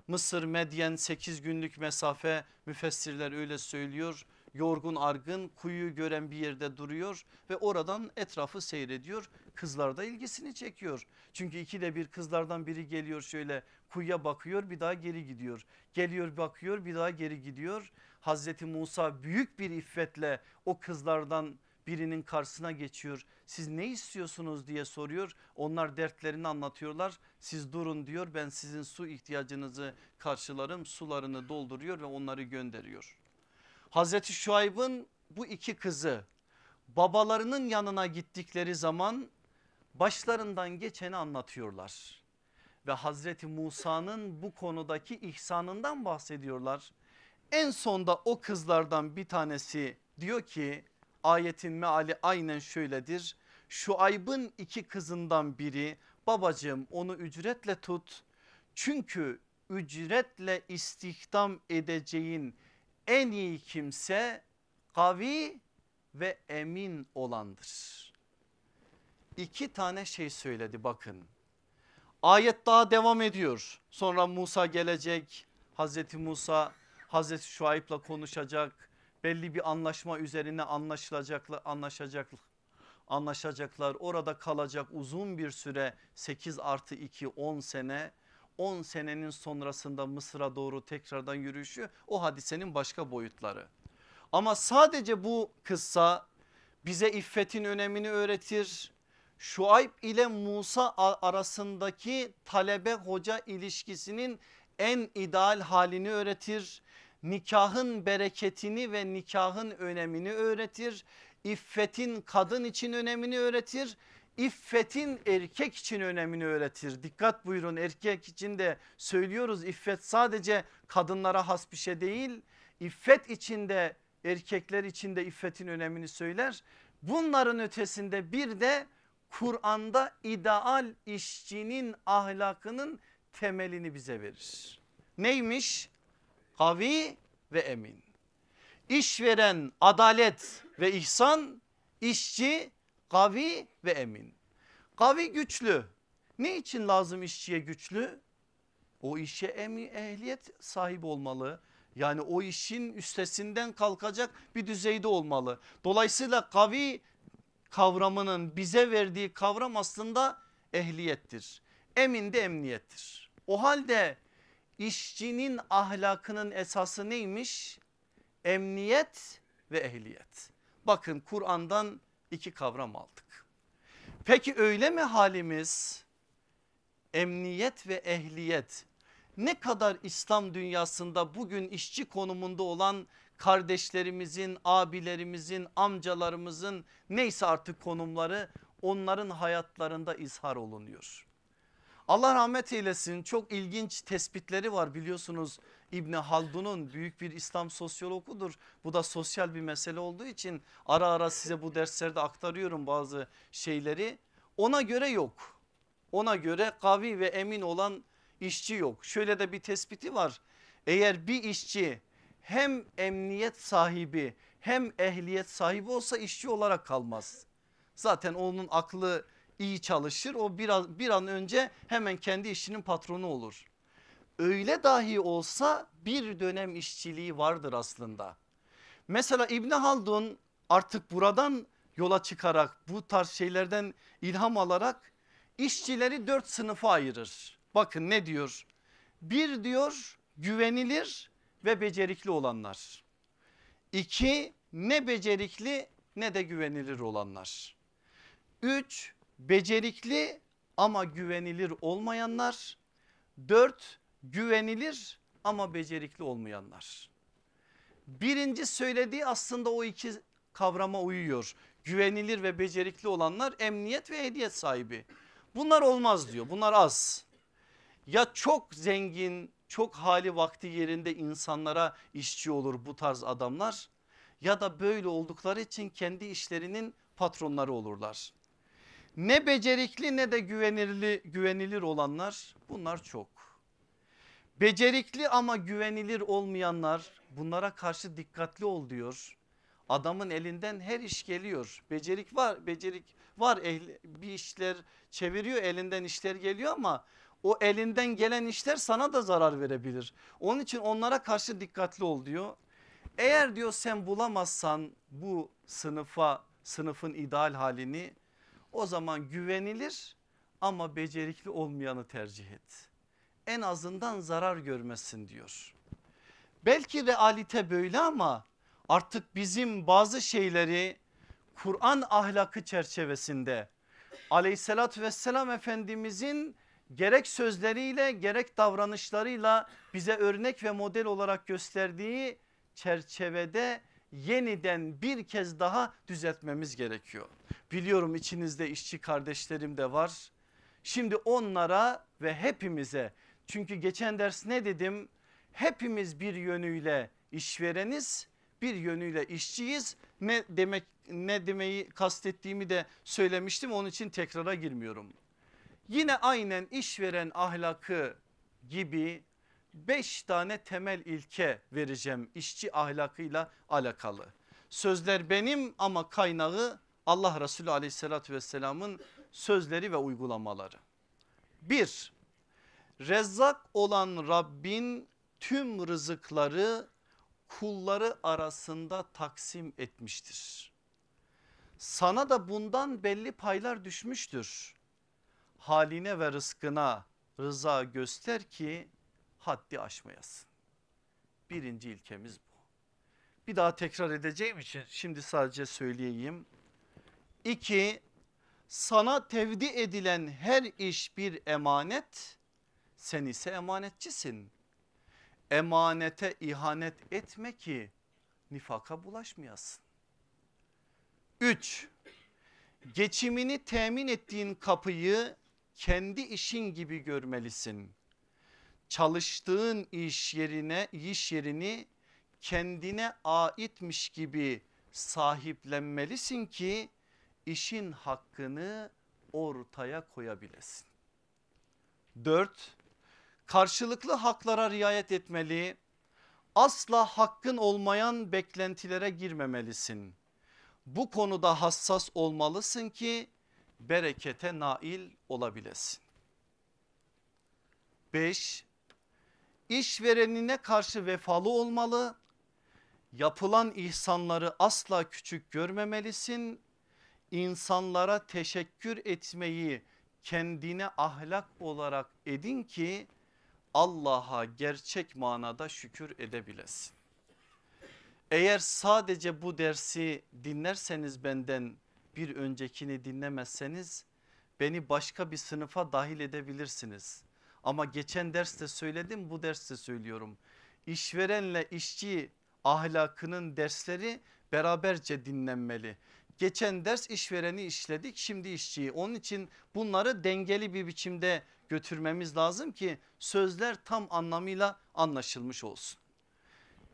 Mısır Medyen 8 günlük mesafe müfessirler öyle söylüyor. yorgun argın kuyuyu gören bir yerde duruyor ve oradan etrafı seyrediyor. Kızlar da ilgisini çekiyor. Çünkü ikide bir kızlardan biri geliyor şöyle kuyuya bakıyor bir daha geri gidiyor. Geliyor bakıyor bir daha geri gidiyor. Hazreti Musa büyük bir iffetle o kızlardan birinin karşısına geçiyor. Siz ne istiyorsunuz diye soruyor. Onlar dertlerini anlatıyorlar. Siz durun diyor ben sizin su ihtiyacınızı karşılarım. Sularını dolduruyor ve onları gönderiyor. Hazreti Şuayb'ın bu iki kızı babalarının yanına gittikleri zaman başlarından geçeni anlatıyorlar. Ve Hazreti Musa'nın bu konudaki ihsanından bahsediyorlar. En sonda o kızlardan bir tanesi diyor ki ayetin meali aynen şöyledir. Şu aybın iki kızından biri babacığım onu ücretle tut. Çünkü ücretle istihdam edeceğin en iyi kimse kavi ve emin olandır. İki tane şey söyledi bakın. Ayet daha devam ediyor. Sonra Musa gelecek. Hazreti Musa Hazreti Şuayb'la konuşacak. Belli bir anlaşma üzerine anlaşılacaklar, anlaşacaklar. Anlaşacaklar orada kalacak uzun bir süre 8 artı 2 10 sene 10 senenin sonrasında Mısır'a doğru tekrardan yürüyüşü o hadisenin başka boyutları. Ama sadece bu kıssa bize iffetin önemini öğretir. Şuayb ile Musa arasındaki talebe hoca ilişkisinin en ideal halini öğretir. Nikahın bereketini ve nikahın önemini öğretir. İffetin kadın için önemini öğretir. İffetin erkek için önemini öğretir. Dikkat buyurun erkek için de söylüyoruz iffet sadece kadınlara has bir şey değil. İffet içinde erkekler için de iffetin önemini söyler. Bunların ötesinde bir de Kur'an'da ideal işçinin ahlakının temelini bize verir. Neymiş? Kavi ve emin. İşveren adalet ve ihsan, işçi kavi ve emin. Kavi güçlü. Ne için lazım işçiye güçlü? O işe ehliyet sahibi olmalı. Yani o işin üstesinden kalkacak bir düzeyde olmalı. Dolayısıyla kavi kavramının bize verdiği kavram aslında ehliyettir. Emin de emniyettir. O halde işçinin ahlakının esası neymiş? Emniyet ve ehliyet. Bakın Kur'an'dan iki kavram aldık. Peki öyle mi halimiz? Emniyet ve ehliyet ne kadar İslam dünyasında bugün işçi konumunda olan kardeşlerimizin, abilerimizin, amcalarımızın neyse artık konumları onların hayatlarında izhar olunuyor. Allah rahmet eylesin çok ilginç tespitleri var biliyorsunuz İbni Haldun'un büyük bir İslam sosyologudur. Bu da sosyal bir mesele olduğu için ara ara size bu derslerde aktarıyorum bazı şeyleri. Ona göre yok. Ona göre kavi ve emin olan işçi yok. Şöyle de bir tespiti var. Eğer bir işçi hem emniyet sahibi hem ehliyet sahibi olsa işçi olarak kalmaz. Zaten onun aklı iyi çalışır. O biraz bir an önce hemen kendi işinin patronu olur. Öyle dahi olsa bir dönem işçiliği vardır aslında. Mesela İbni Haldun artık buradan yola çıkarak bu tarz şeylerden ilham alarak işçileri dört sınıfa ayırır. Bakın ne diyor? Bir diyor güvenilir ve becerikli olanlar. İki ne becerikli ne de güvenilir olanlar. Üç becerikli ama güvenilir olmayanlar. Dört güvenilir ama becerikli olmayanlar. Birinci söylediği aslında o iki kavrama uyuyor. Güvenilir ve becerikli olanlar emniyet ve hediyet sahibi. Bunlar olmaz diyor bunlar az. Ya çok zengin çok hali vakti yerinde insanlara işçi olur bu tarz adamlar ya da böyle oldukları için kendi işlerinin patronları olurlar. Ne becerikli ne de güvenirli, güvenilir olanlar bunlar çok. Becerikli ama güvenilir olmayanlar bunlara karşı dikkatli ol diyor. Adamın elinden her iş geliyor. Becerik var, becerik var. Bir işler çeviriyor, elinden işler geliyor ama o elinden gelen işler sana da zarar verebilir. Onun için onlara karşı dikkatli ol diyor. Eğer diyor sen bulamazsan bu sınıfa sınıfın ideal halini o zaman güvenilir ama becerikli olmayanı tercih et. En azından zarar görmesin diyor. Belki realite böyle ama artık bizim bazı şeyleri Kur'an ahlakı çerçevesinde aleyhissalatü vesselam efendimizin gerek sözleriyle gerek davranışlarıyla bize örnek ve model olarak gösterdiği çerçevede yeniden bir kez daha düzeltmemiz gerekiyor. Biliyorum içinizde işçi kardeşlerim de var. Şimdi onlara ve hepimize çünkü geçen ders ne dedim? Hepimiz bir yönüyle işvereniz, bir yönüyle işçiyiz. Ne demek ne demeyi kastettiğimi de söylemiştim. Onun için tekrara girmiyorum. Yine aynen işveren ahlakı gibi 5 tane temel ilke vereceğim işçi ahlakıyla alakalı. Sözler benim ama kaynağı Allah Resulü aleyhissalatü vesselamın sözleri ve uygulamaları. Bir, rezzak olan Rabbin tüm rızıkları kulları arasında taksim etmiştir. Sana da bundan belli paylar düşmüştür. Haline ve rızkına rıza göster ki haddi aşmayasın. Birinci ilkemiz bu. Bir daha tekrar edeceğim için şimdi sadece söyleyeyim. İki, sana tevdi edilen her iş bir emanet, sen ise emanetçisin. Emanete ihanet etme ki nifaka bulaşmayasın. Üç, geçimini temin ettiğin kapıyı kendi işin gibi görmelisin çalıştığın iş yerine iş yerini kendine aitmiş gibi sahiplenmelisin ki işin hakkını ortaya koyabilesin. Dört, karşılıklı haklara riayet etmeli, asla hakkın olmayan beklentilere girmemelisin. Bu konuda hassas olmalısın ki berekete nail olabilesin. Beş, işverenine karşı vefalı olmalı. Yapılan ihsanları asla küçük görmemelisin. İnsanlara teşekkür etmeyi kendine ahlak olarak edin ki Allah'a gerçek manada şükür edebilesin. Eğer sadece bu dersi dinlerseniz benden bir öncekini dinlemezseniz beni başka bir sınıfa dahil edebilirsiniz. Ama geçen derste söyledim bu derste söylüyorum. İşverenle işçi ahlakının dersleri beraberce dinlenmeli. Geçen ders işvereni işledik şimdi işçiyi. Onun için bunları dengeli bir biçimde götürmemiz lazım ki sözler tam anlamıyla anlaşılmış olsun.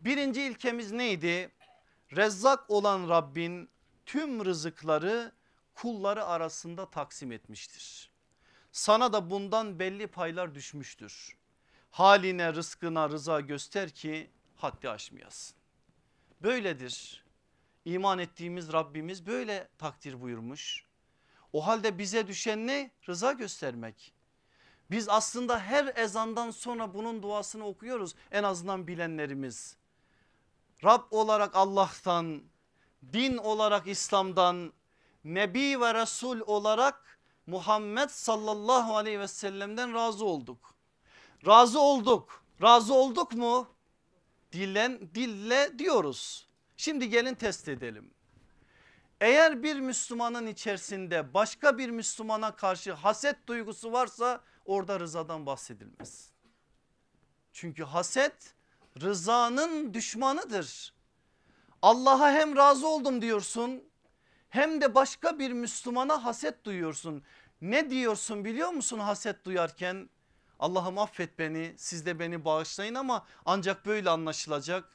Birinci ilkemiz neydi? Rezzak olan Rabbin tüm rızıkları kulları arasında taksim etmiştir sana da bundan belli paylar düşmüştür. Haline rızkına rıza göster ki haddi aşmayasın. Böyledir. İman ettiğimiz Rabbimiz böyle takdir buyurmuş. O halde bize düşen ne? Rıza göstermek. Biz aslında her ezandan sonra bunun duasını okuyoruz en azından bilenlerimiz. Rab olarak Allah'tan, din olarak İslam'dan, Nebi ve Resul olarak Muhammed sallallahu aleyhi ve sellem'den razı olduk. Razı olduk. Razı olduk mu? Dillen, dille diyoruz. Şimdi gelin test edelim. Eğer bir Müslümanın içerisinde başka bir Müslümana karşı haset duygusu varsa orada rızadan bahsedilmez. Çünkü haset rızanın düşmanıdır. Allah'a hem razı oldum diyorsun hem de başka bir Müslümana haset duyuyorsun. Ne diyorsun biliyor musun haset duyarken? Allah'ım affet beni siz de beni bağışlayın ama ancak böyle anlaşılacak.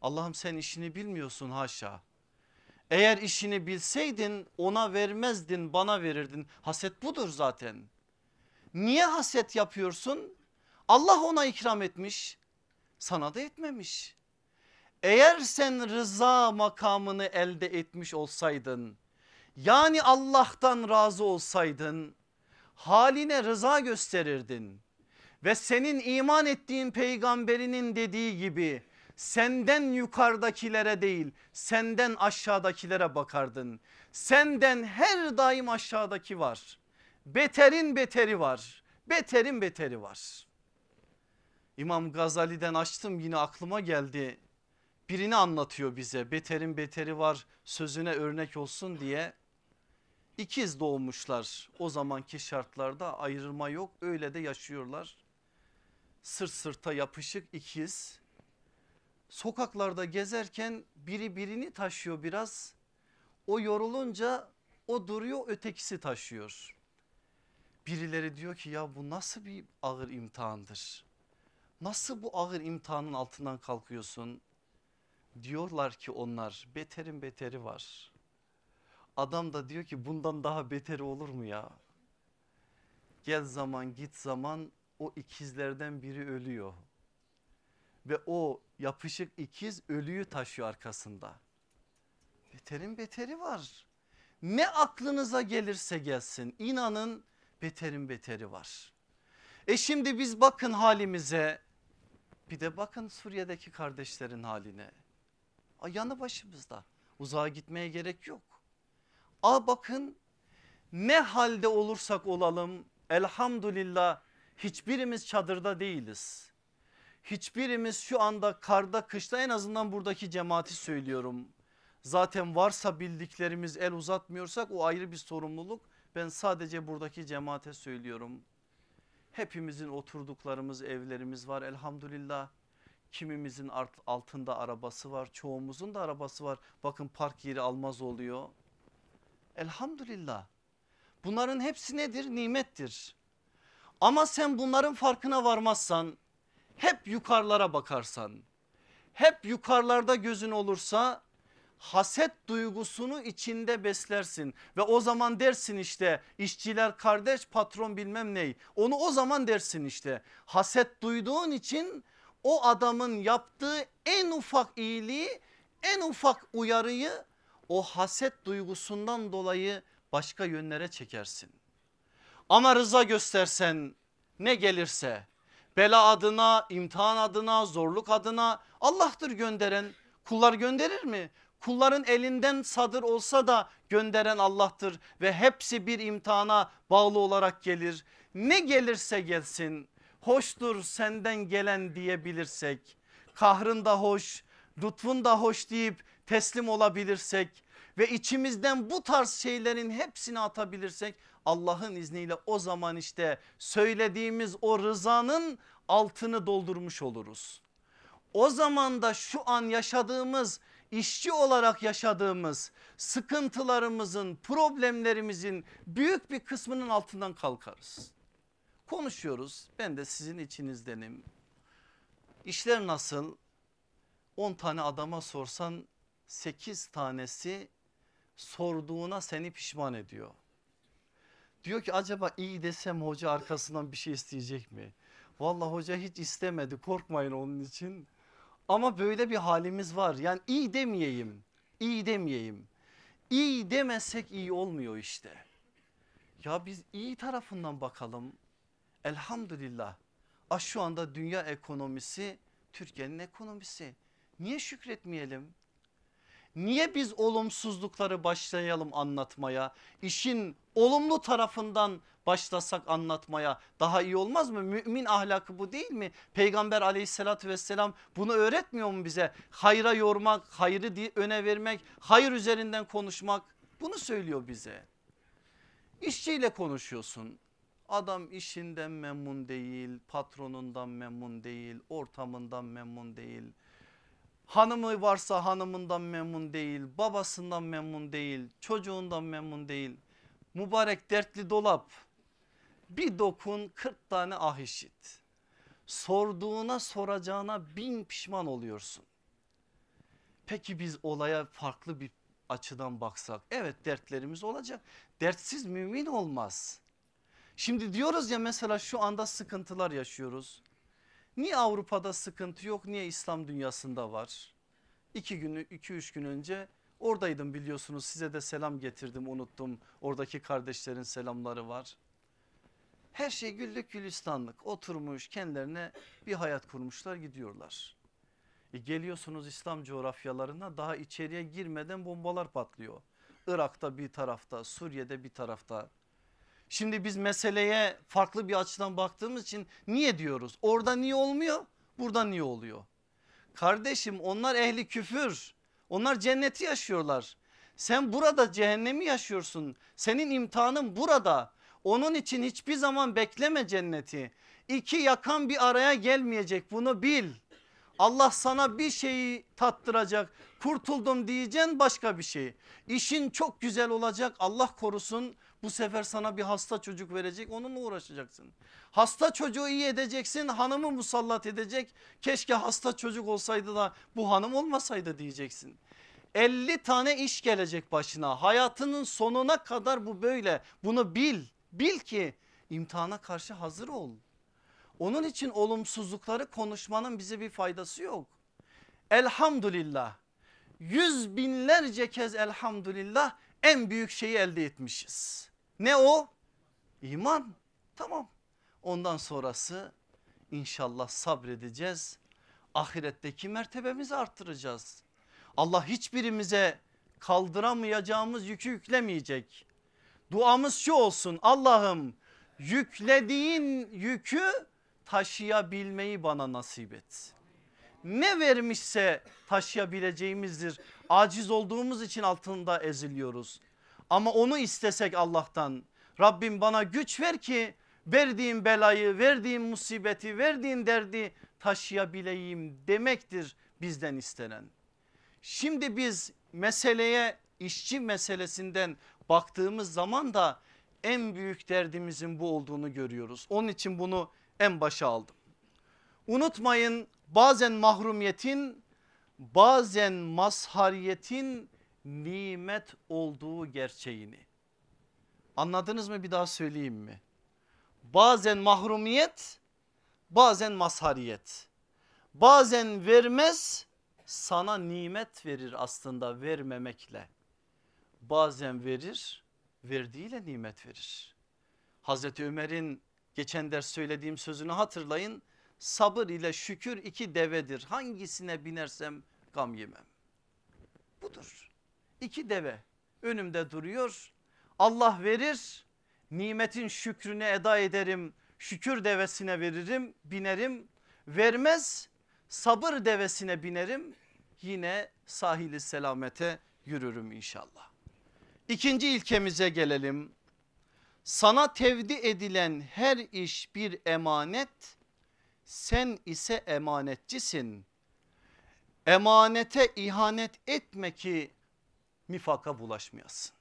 Allah'ım sen işini bilmiyorsun haşa. Eğer işini bilseydin ona vermezdin bana verirdin. Haset budur zaten. Niye haset yapıyorsun? Allah ona ikram etmiş sana da etmemiş. Eğer sen rıza makamını elde etmiş olsaydın yani Allah'tan razı olsaydın haline rıza gösterirdin ve senin iman ettiğin peygamberinin dediği gibi Senden yukarıdakilere değil senden aşağıdakilere bakardın. Senden her daim aşağıdaki var. Beterin beteri var. Beterin beteri var. İmam Gazali'den açtım yine aklıma geldi. Birini anlatıyor bize beterin beteri var sözüne örnek olsun diye. İkiz doğmuşlar o zamanki şartlarda ayrılma yok öyle de yaşıyorlar. Sırt sırta yapışık ikiz. Sokaklarda gezerken biri birini taşıyor biraz. O yorulunca o duruyor ötekisi taşıyor. Birileri diyor ki ya bu nasıl bir ağır imtihandır? Nasıl bu ağır imtihanın altından kalkıyorsun? Diyorlar ki onlar beterin beteri var. Adam da diyor ki bundan daha beteri olur mu ya? Gel zaman git zaman o ikizlerden biri ölüyor. Ve o yapışık ikiz ölüyü taşıyor arkasında. Beterin beteri var. Ne aklınıza gelirse gelsin inanın beterin beteri var. E şimdi biz bakın halimize bir de bakın Suriye'deki kardeşlerin haline. Yanı başımızda uzağa gitmeye gerek yok. A bakın ne halde olursak olalım elhamdülillah hiçbirimiz çadırda değiliz. Hiçbirimiz şu anda karda kışta en azından buradaki cemaati söylüyorum. Zaten varsa bildiklerimiz el uzatmıyorsak o ayrı bir sorumluluk. Ben sadece buradaki cemaate söylüyorum. Hepimizin oturduklarımız evlerimiz var elhamdülillah. Kimimizin altında arabası var çoğumuzun da arabası var. Bakın park yeri almaz oluyor. Elhamdülillah. Bunların hepsi nedir? Nimettir. Ama sen bunların farkına varmazsan hep yukarılara bakarsan hep yukarılarda gözün olursa haset duygusunu içinde beslersin ve o zaman dersin işte işçiler kardeş patron bilmem ney onu o zaman dersin işte haset duyduğun için o adamın yaptığı en ufak iyiliği en ufak uyarıyı o haset duygusundan dolayı başka yönlere çekersin. Ama rıza göstersen ne gelirse bela adına, imtihan adına, zorluk adına Allah'tır gönderen. Kullar gönderir mi? Kulların elinden sadır olsa da gönderen Allah'tır ve hepsi bir imtihana bağlı olarak gelir. Ne gelirse gelsin hoştur senden gelen diyebilirsek kahrın da hoş lütfun da hoş deyip teslim olabilirsek ve içimizden bu tarz şeylerin hepsini atabilirsek Allah'ın izniyle o zaman işte söylediğimiz o rızanın altını doldurmuş oluruz. O zaman da şu an yaşadığımız işçi olarak yaşadığımız sıkıntılarımızın problemlerimizin büyük bir kısmının altından kalkarız. Konuşuyoruz ben de sizin içinizdenim. İşler nasıl? 10 tane adama sorsan 8 tanesi sorduğuna seni pişman ediyor. Diyor ki acaba iyi desem hoca arkasından bir şey isteyecek mi? Vallahi hoca hiç istemedi korkmayın onun için. Ama böyle bir halimiz var yani iyi demeyeyim iyi demeyeyim. İyi demesek iyi olmuyor işte. Ya biz iyi tarafından bakalım. Elhamdülillah. Ah şu anda dünya ekonomisi Türkiye'nin ekonomisi. Niye şükretmeyelim? Niye biz olumsuzlukları başlayalım anlatmaya? İşin olumlu tarafından başlasak anlatmaya daha iyi olmaz mı? Mümin ahlakı bu değil mi? Peygamber aleyhissalatü vesselam bunu öğretmiyor mu bize? Hayra yormak, hayrı öne vermek, hayır üzerinden konuşmak bunu söylüyor bize. İşçiyle konuşuyorsun. Adam işinden memnun değil, patronundan memnun değil, ortamından memnun değil Hanımı varsa hanımından memnun değil, babasından memnun değil, çocuğundan memnun değil. Mübarek dertli dolap bir dokun 40 tane ah işit. Sorduğuna soracağına bin pişman oluyorsun. Peki biz olaya farklı bir açıdan baksak evet dertlerimiz olacak. Dertsiz mümin olmaz. Şimdi diyoruz ya mesela şu anda sıkıntılar yaşıyoruz. Niye Avrupa'da sıkıntı yok niye İslam dünyasında var? İki günü iki üç gün önce oradaydım biliyorsunuz size de selam getirdim unuttum. Oradaki kardeşlerin selamları var. Her şey güllük gülistanlık oturmuş kendilerine bir hayat kurmuşlar gidiyorlar. E geliyorsunuz İslam coğrafyalarına daha içeriye girmeden bombalar patlıyor. Irak'ta bir tarafta Suriye'de bir tarafta. Şimdi biz meseleye farklı bir açıdan baktığımız için niye diyoruz? Orada niye olmuyor? Burada niye oluyor? Kardeşim onlar ehli küfür. Onlar cenneti yaşıyorlar. Sen burada cehennemi yaşıyorsun. Senin imtihanın burada. Onun için hiçbir zaman bekleme cenneti. İki yakan bir araya gelmeyecek bunu bil. Allah sana bir şeyi tattıracak kurtuldum diyeceksin başka bir şey. İşin çok güzel olacak Allah korusun bu sefer sana bir hasta çocuk verecek onunla uğraşacaksın. Hasta çocuğu iyi edeceksin hanımı musallat edecek. Keşke hasta çocuk olsaydı da bu hanım olmasaydı diyeceksin. 50 tane iş gelecek başına hayatının sonuna kadar bu böyle bunu bil. Bil ki imtihana karşı hazır ol. Onun için olumsuzlukları konuşmanın bize bir faydası yok. Elhamdülillah yüz binlerce kez elhamdülillah en büyük şeyi elde etmişiz. Ne o? İman. Tamam. Ondan sonrası inşallah sabredeceğiz. Ahiretteki mertebemizi arttıracağız. Allah hiçbirimize kaldıramayacağımız yükü yüklemeyecek. Duamız şu olsun Allah'ım yüklediğin yükü taşıyabilmeyi bana nasip et. Ne vermişse taşıyabileceğimizdir. Aciz olduğumuz için altında eziliyoruz. Ama onu istesek Allah'tan Rabbim bana güç ver ki verdiğin belayı, verdiğin musibeti, verdiğin derdi taşıyabileyim demektir bizden istenen. Şimdi biz meseleye işçi meselesinden baktığımız zaman da en büyük derdimizin bu olduğunu görüyoruz. Onun için bunu en başa aldım. Unutmayın bazen mahrumiyetin bazen mazhariyetin nimet olduğu gerçeğini. Anladınız mı bir daha söyleyeyim mi? Bazen mahrumiyet bazen mazhariyet. Bazen vermez sana nimet verir aslında vermemekle. Bazen verir verdiğiyle nimet verir. Hazreti Ömer'in geçen ders söylediğim sözünü hatırlayın. Sabır ile şükür iki devedir. Hangisine binersem gam yemem. Budur. İki deve önümde duruyor. Allah verir. Nimetin şükrünü eda ederim. Şükür devesine veririm, binerim. Vermez sabır devesine binerim. Yine sahili selamete yürürüm inşallah. İkinci ilkemize gelelim. Sana tevdi edilen her iş bir emanet, sen ise emanetçisin. Emanete ihanet etme ki mifaka bulaşmayasın.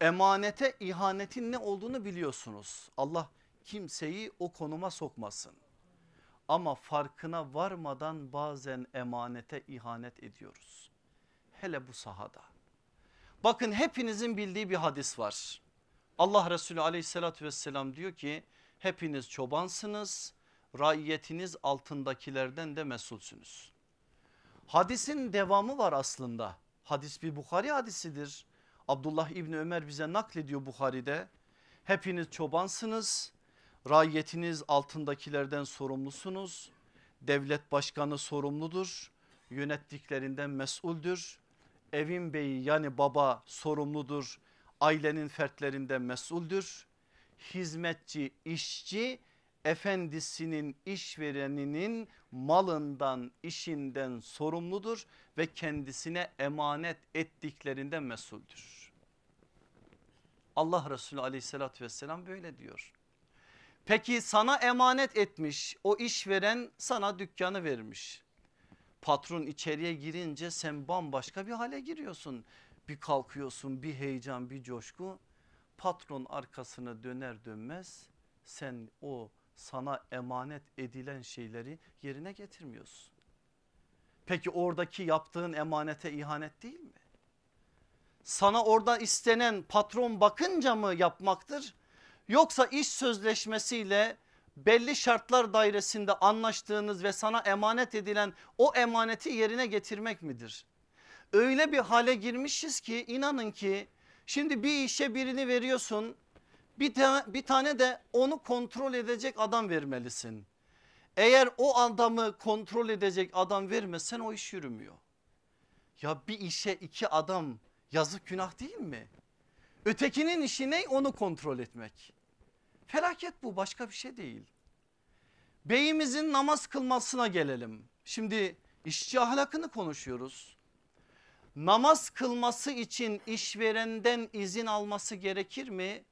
Emanete ihanetin ne olduğunu biliyorsunuz. Allah kimseyi o konuma sokmasın. Ama farkına varmadan bazen emanete ihanet ediyoruz. Hele bu sahada. Bakın hepinizin bildiği bir hadis var. Allah Resulü aleyhissalatü vesselam diyor ki hepiniz çobansınız raiyetiniz altındakilerden de mesulsünüz. Hadisin devamı var aslında. Hadis bir Bukhari hadisidir. Abdullah İbni Ömer bize naklediyor Bukhari'de. Hepiniz çobansınız. Raiyetiniz altındakilerden sorumlusunuz. Devlet başkanı sorumludur. Yönettiklerinden mesuldür. Evin beyi yani baba sorumludur. Ailenin fertlerinden mesuldür. Hizmetçi, işçi efendisinin işvereninin malından işinden sorumludur ve kendisine emanet ettiklerinden mesuldür. Allah Resulü aleyhissalatü vesselam böyle diyor. Peki sana emanet etmiş o işveren sana dükkanı vermiş. Patron içeriye girince sen bambaşka bir hale giriyorsun. Bir kalkıyorsun bir heyecan bir coşku. Patron arkasını döner dönmez sen o sana emanet edilen şeyleri yerine getirmiyorsun. Peki oradaki yaptığın emanete ihanet değil mi? Sana orada istenen patron bakınca mı yapmaktır? Yoksa iş sözleşmesiyle belli şartlar dairesinde anlaştığınız ve sana emanet edilen o emaneti yerine getirmek midir? Öyle bir hale girmişiz ki inanın ki şimdi bir işe birini veriyorsun bir, ta bir tane de onu kontrol edecek adam vermelisin. Eğer o adamı kontrol edecek adam vermezsen o iş yürümüyor. Ya bir işe iki adam yazık günah değil mi? Ötekinin işi ne? Onu kontrol etmek. Felaket bu başka bir şey değil. Beyimizin namaz kılmasına gelelim. Şimdi işçi ahlakını konuşuyoruz. Namaz kılması için işverenden izin alması gerekir mi?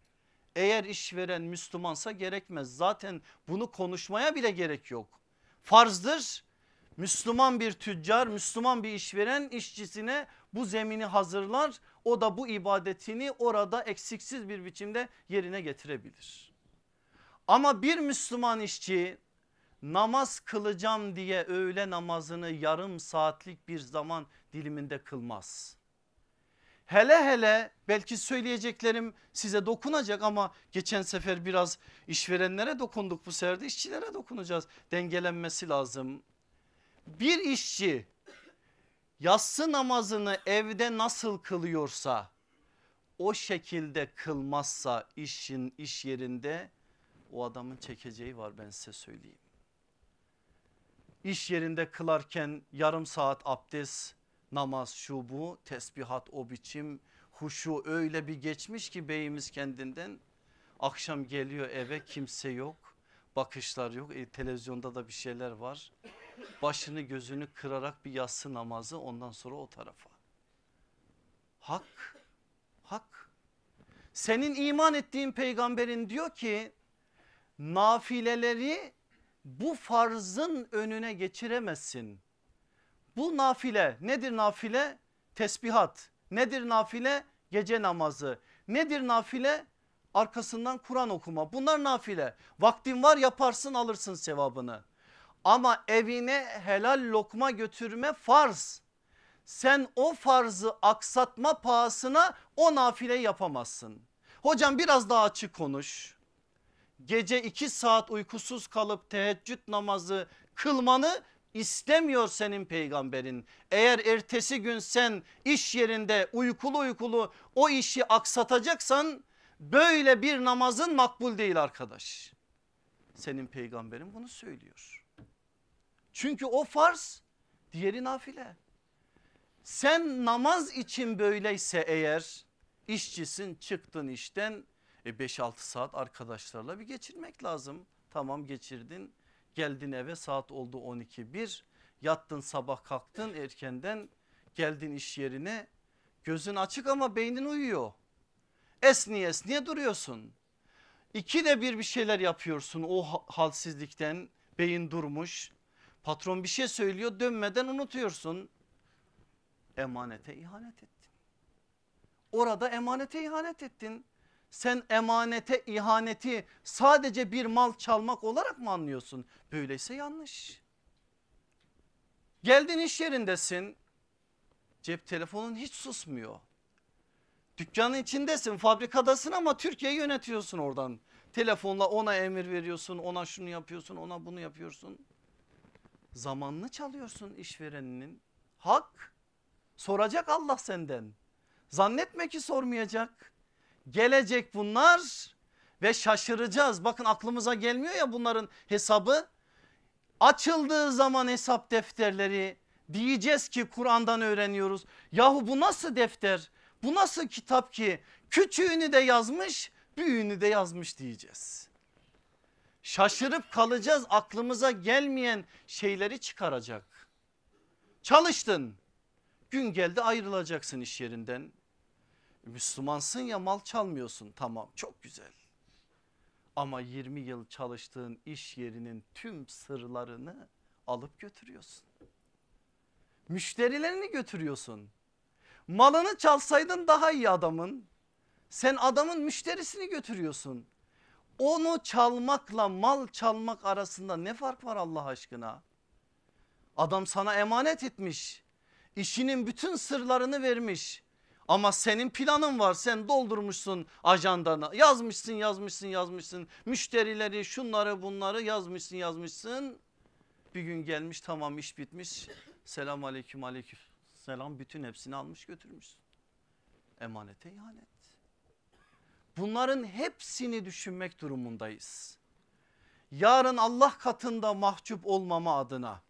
Eğer işveren Müslümansa gerekmez. Zaten bunu konuşmaya bile gerek yok. Farzdır. Müslüman bir tüccar, Müslüman bir işveren işçisine bu zemini hazırlar. O da bu ibadetini orada eksiksiz bir biçimde yerine getirebilir. Ama bir Müslüman işçi namaz kılacağım diye öğle namazını yarım saatlik bir zaman diliminde kılmaz. Hele hele belki söyleyeceklerim size dokunacak ama geçen sefer biraz işverenlere dokunduk bu sefer de işçilere dokunacağız. Dengelenmesi lazım. Bir işçi yatsı namazını evde nasıl kılıyorsa o şekilde kılmazsa işin iş yerinde o adamın çekeceği var ben size söyleyeyim. İş yerinde kılarken yarım saat abdest namaz şu bu tesbihat o biçim huşu öyle bir geçmiş ki beyimiz kendinden. Akşam geliyor eve kimse yok bakışlar yok. E, televizyonda da bir şeyler var. Başını gözünü kırarak bir yatsı namazı ondan sonra o tarafa. Hak hak. Senin iman ettiğin peygamberin diyor ki nafileleri bu farzın önüne geçiremezsin bu nafile nedir nafile? Tesbihat. Nedir nafile? Gece namazı. Nedir nafile? Arkasından Kur'an okuma. Bunlar nafile. Vaktin var yaparsın alırsın sevabını. Ama evine helal lokma götürme farz. Sen o farzı aksatma pahasına o nafileyi yapamazsın. Hocam biraz daha açık konuş. Gece iki saat uykusuz kalıp teheccüd namazı kılmanı istemiyor senin peygamberin. Eğer ertesi gün sen iş yerinde uykulu uykulu o işi aksatacaksan böyle bir namazın makbul değil arkadaş. Senin peygamberin bunu söylüyor. Çünkü o farz diğeri nafile. Sen namaz için böyleyse eğer işçisin çıktın işten e 5-6 saat arkadaşlarla bir geçirmek lazım. Tamam geçirdin Geldin eve saat oldu 12 bir yattın sabah kalktın erkenden geldin iş yerine gözün açık ama beynin uyuyor. Esniye esniye duruyorsun. İki de bir bir şeyler yapıyorsun o halsizlikten beyin durmuş. Patron bir şey söylüyor dönmeden unutuyorsun. Emanete ihanet ettin. Orada emanete ihanet ettin. Sen emanete ihaneti sadece bir mal çalmak olarak mı anlıyorsun? Böyleyse yanlış. Geldin iş yerindesin. Cep telefonun hiç susmuyor. Dükkanın içindesin fabrikadasın ama Türkiye'yi yönetiyorsun oradan. Telefonla ona emir veriyorsun ona şunu yapıyorsun ona bunu yapıyorsun. Zamanını çalıyorsun işvereninin. Hak soracak Allah senden. Zannetme ki sormayacak. Gelecek bunlar ve şaşıracağız. Bakın aklımıza gelmiyor ya bunların hesabı. Açıldığı zaman hesap defterleri diyeceğiz ki Kur'an'dan öğreniyoruz. Yahu bu nasıl defter? Bu nasıl kitap ki? Küçüğünü de yazmış, büyüğünü de yazmış diyeceğiz. Şaşırıp kalacağız aklımıza gelmeyen şeyleri çıkaracak. Çalıştın. Gün geldi ayrılacaksın iş yerinden. Müslümansın ya mal çalmıyorsun tamam çok güzel. Ama 20 yıl çalıştığın iş yerinin tüm sırlarını alıp götürüyorsun. Müşterilerini götürüyorsun. Malını çalsaydın daha iyi adamın. Sen adamın müşterisini götürüyorsun. Onu çalmakla mal çalmak arasında ne fark var Allah aşkına? Adam sana emanet etmiş. İşinin bütün sırlarını vermiş. Ama senin planın var sen doldurmuşsun ajandana yazmışsın yazmışsın yazmışsın müşterileri şunları bunları yazmışsın yazmışsın. Bir gün gelmiş tamam iş bitmiş selam aleyküm aleyküm selam bütün hepsini almış götürmüşsün. Emanete ihanet. Bunların hepsini düşünmek durumundayız. yarın Allah katında mahcup olmama adına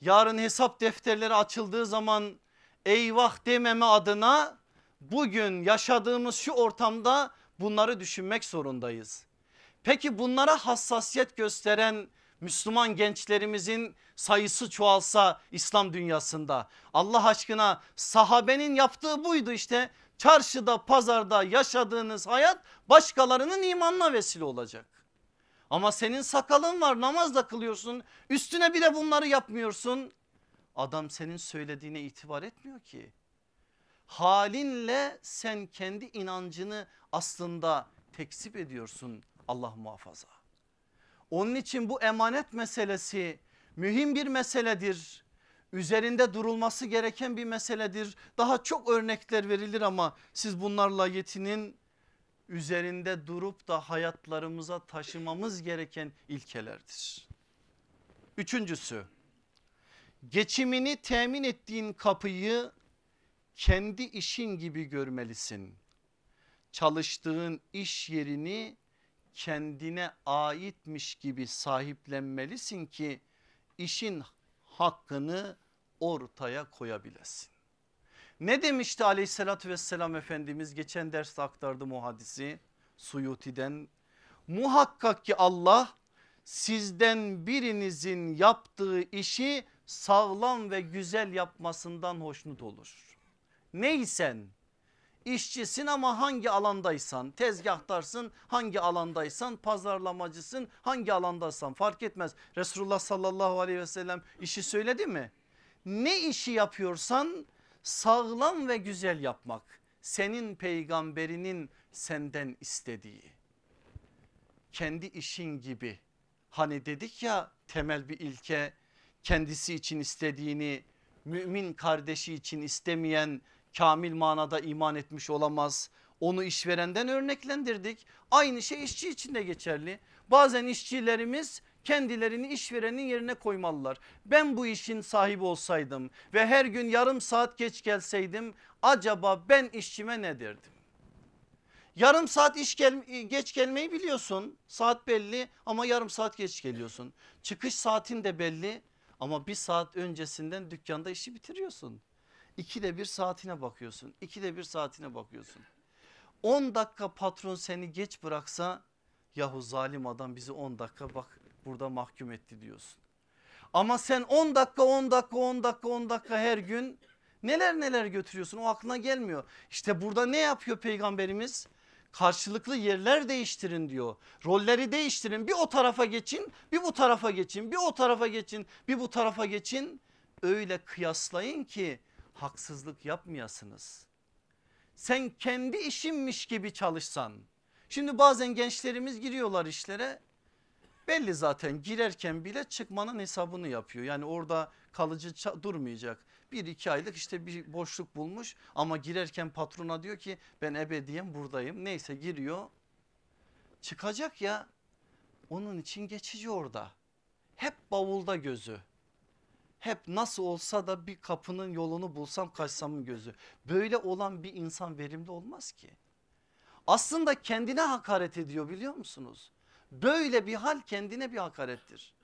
yarın hesap defterleri açıldığı zaman eyvah dememe adına bugün yaşadığımız şu ortamda bunları düşünmek zorundayız. Peki bunlara hassasiyet gösteren Müslüman gençlerimizin sayısı çoğalsa İslam dünyasında Allah aşkına sahabenin yaptığı buydu işte çarşıda pazarda yaşadığınız hayat başkalarının imanına vesile olacak. Ama senin sakalın var namaz da kılıyorsun üstüne bir de bunları yapmıyorsun. Adam senin söylediğine itibar etmiyor ki. Halinle sen kendi inancını aslında tekzip ediyorsun Allah muhafaza. Onun için bu emanet meselesi mühim bir meseledir. Üzerinde durulması gereken bir meseledir. Daha çok örnekler verilir ama siz bunlarla yetinin. Üzerinde durup da hayatlarımıza taşımamız gereken ilkelerdir. Üçüncüsü geçimini temin ettiğin kapıyı kendi işin gibi görmelisin. Çalıştığın iş yerini kendine aitmiş gibi sahiplenmelisin ki işin hakkını ortaya koyabilesin. Ne demişti aleyhissalatü vesselam Efendimiz geçen derste aktardım o hadisi Suyuti'den. Muhakkak ki Allah sizden birinizin yaptığı işi sağlam ve güzel yapmasından hoşnut olur. Neysen işçisin ama hangi alandaysan tezgahtarsın hangi alandaysan pazarlamacısın hangi alandaysan fark etmez. Resulullah sallallahu aleyhi ve sellem işi söyledi mi? Ne işi yapıyorsan sağlam ve güzel yapmak senin peygamberinin senden istediği. Kendi işin gibi hani dedik ya temel bir ilke kendisi için istediğini mümin kardeşi için istemeyen kamil manada iman etmiş olamaz. Onu işverenden örneklendirdik. Aynı şey işçi için de geçerli. Bazen işçilerimiz kendilerini işverenin yerine koymalılar. Ben bu işin sahibi olsaydım ve her gün yarım saat geç gelseydim acaba ben işçime ne derdim? Yarım saat iş gel geç gelmeyi biliyorsun. Saat belli ama yarım saat geç geliyorsun. Çıkış saatin de belli ama bir saat öncesinden dükkanda işi bitiriyorsun. İkide bir saatine bakıyorsun. İkide bir saatine bakıyorsun. 10 dakika patron seni geç bıraksa yahu zalim adam bizi 10 dakika bak burada mahkum etti diyorsun. Ama sen 10 dakika 10 dakika 10 dakika 10 dakika her gün neler neler götürüyorsun o aklına gelmiyor. İşte burada ne yapıyor peygamberimiz? Karşılıklı yerler değiştirin diyor. Rolleri değiştirin bir o tarafa geçin bir bu tarafa geçin bir o tarafa geçin bir bu tarafa geçin. Öyle kıyaslayın ki haksızlık yapmayasınız. Sen kendi işinmiş gibi çalışsan. Şimdi bazen gençlerimiz giriyorlar işlere belli zaten girerken bile çıkmanın hesabını yapıyor. Yani orada kalıcı durmayacak. Bir iki aylık işte bir boşluk bulmuş ama girerken patrona diyor ki ben ebediyen buradayım. Neyse giriyor çıkacak ya onun için geçici orada. Hep bavulda gözü hep nasıl olsa da bir kapının yolunu bulsam kaçsamın gözü. Böyle olan bir insan verimli olmaz ki. Aslında kendine hakaret ediyor biliyor musunuz? Böyle bir hal kendine bir hakarettir.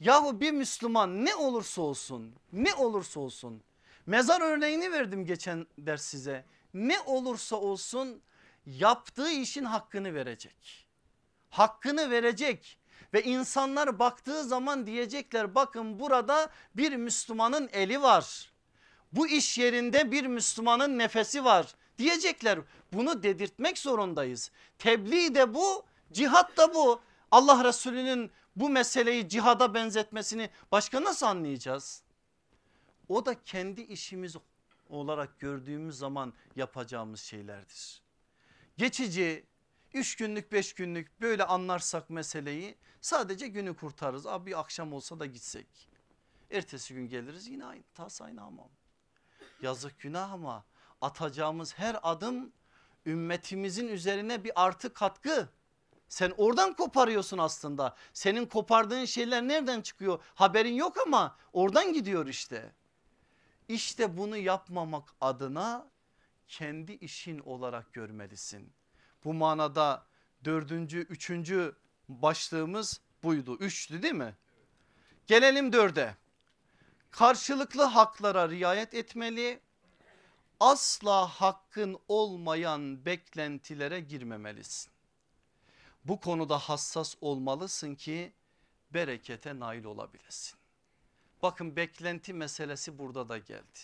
Yahu bir Müslüman ne olursa olsun ne olursa olsun mezar örneğini verdim geçen ders size. Ne olursa olsun yaptığı işin hakkını verecek. Hakkını verecek ve insanlar baktığı zaman diyecekler bakın burada bir Müslümanın eli var. Bu iş yerinde bir Müslümanın nefesi var diyecekler. Bunu dedirtmek zorundayız. Tebliğ de bu cihat da bu. Allah Resulü'nün bu meseleyi cihada benzetmesini başka nasıl anlayacağız? O da kendi işimiz olarak gördüğümüz zaman yapacağımız şeylerdir. Geçici 3 günlük 5 günlük böyle anlarsak meseleyi sadece günü kurtarırız. Abi bir akşam olsa da gitsek. Ertesi gün geliriz yine aynı tas aynı hamam. Yazık günah ama atacağımız her adım ümmetimizin üzerine bir artı katkı. Sen oradan koparıyorsun aslında. Senin kopardığın şeyler nereden çıkıyor? Haberin yok ama oradan gidiyor işte. İşte bunu yapmamak adına kendi işin olarak görmelisin. Bu manada dördüncü, üçüncü başlığımız buydu. Üçtü değil mi? Gelelim dörde. Karşılıklı haklara riayet etmeli. Asla hakkın olmayan beklentilere girmemelisin. Bu konuda hassas olmalısın ki berekete nail olabilesin. Bakın beklenti meselesi burada da geldi.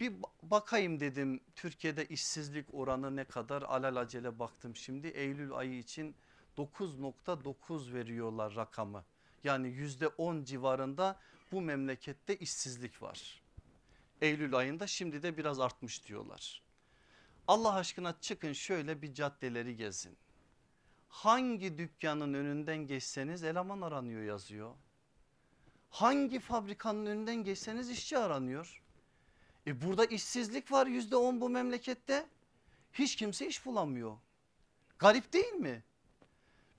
Bir bakayım dedim Türkiye'de işsizlik oranı ne kadar alelacele baktım şimdi Eylül ayı için 9.9 veriyorlar rakamı. Yani yüzde 10 civarında bu memlekette işsizlik var. Eylül ayında şimdi de biraz artmış diyorlar. Allah aşkına çıkın şöyle bir caddeleri gezin. Hangi dükkanın önünden geçseniz eleman aranıyor yazıyor. Hangi fabrikanın önünden geçseniz işçi aranıyor. E burada işsizlik var yüzde on bu memlekette. Hiç kimse iş bulamıyor. Garip değil mi?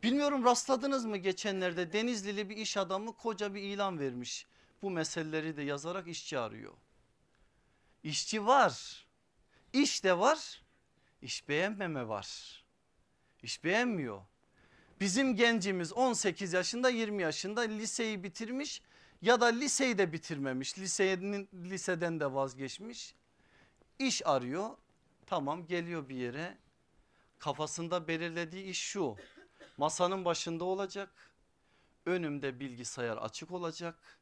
Bilmiyorum rastladınız mı geçenlerde Denizlili bir iş adamı koca bir ilan vermiş. Bu meseleleri de yazarak işçi arıyor. İşçi var. İş de var. İş beğenmeme var. İş beğenmiyor. Bizim gencimiz 18 yaşında 20 yaşında liseyi bitirmiş ya da liseyi de bitirmemiş. Lisenin, liseden de vazgeçmiş. İş arıyor. Tamam geliyor bir yere. Kafasında belirlediği iş şu. Masanın başında olacak. Önümde bilgisayar açık olacak.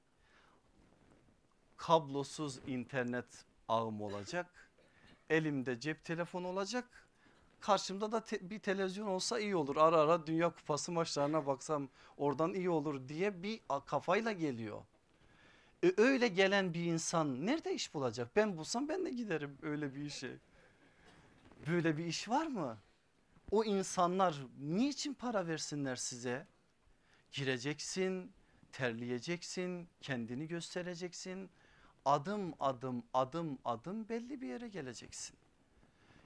Kablosuz internet ağım olacak. Elimde cep telefonu olacak. Karşımda da te bir televizyon olsa iyi olur. Ara ara Dünya Kupası maçlarına baksam oradan iyi olur diye bir kafayla geliyor. E öyle gelen bir insan nerede iş bulacak? Ben bulsam ben de giderim öyle bir işe. Böyle bir iş var mı? O insanlar niçin para versinler size? Gireceksin, terleyeceksin, kendini göstereceksin. Adım adım adım adım belli bir yere geleceksin.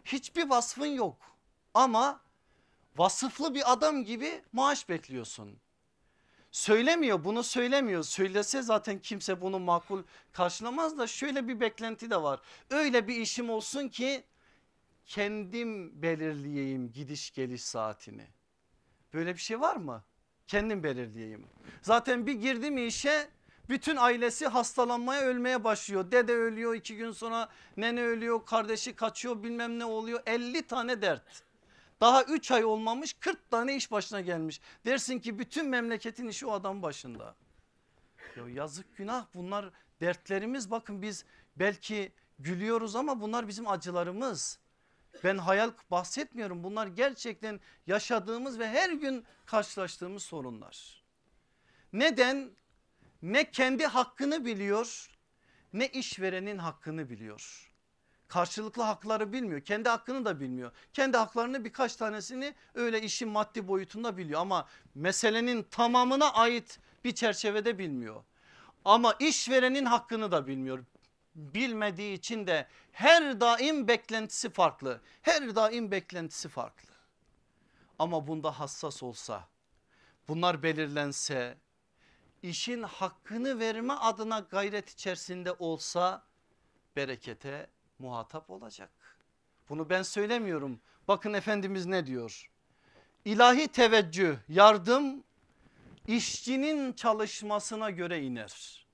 Hiçbir vasfın yok ama vasıflı bir adam gibi maaş bekliyorsun. Söylemiyor bunu söylemiyor. Söylese zaten kimse bunu makul karşılamaz da şöyle bir beklenti de var. Öyle bir işim olsun ki kendim belirleyeyim gidiş geliş saatini. Böyle bir şey var mı? Kendim belirleyeyim. Zaten bir girdi mi işe bütün ailesi hastalanmaya ölmeye başlıyor. Dede ölüyor iki gün sonra nene ölüyor kardeşi kaçıyor bilmem ne oluyor 50 tane dert. Daha 3 ay olmamış 40 tane iş başına gelmiş. Dersin ki bütün memleketin işi o adam başında. Ya yazık günah bunlar dertlerimiz bakın biz belki gülüyoruz ama bunlar bizim acılarımız. Ben hayal bahsetmiyorum bunlar gerçekten yaşadığımız ve her gün karşılaştığımız sorunlar. Neden? Ne kendi hakkını biliyor ne işverenin hakkını biliyor karşılıklı hakları bilmiyor. Kendi hakkını da bilmiyor. Kendi haklarını birkaç tanesini öyle işin maddi boyutunda biliyor ama meselenin tamamına ait bir çerçevede bilmiyor. Ama işverenin hakkını da bilmiyor. Bilmediği için de her daim beklentisi farklı. Her daim beklentisi farklı. Ama bunda hassas olsa, bunlar belirlense, işin hakkını verme adına gayret içerisinde olsa berekete muhatap olacak. Bunu ben söylemiyorum. Bakın Efendimiz ne diyor? İlahi teveccüh, yardım işçinin çalışmasına göre iner.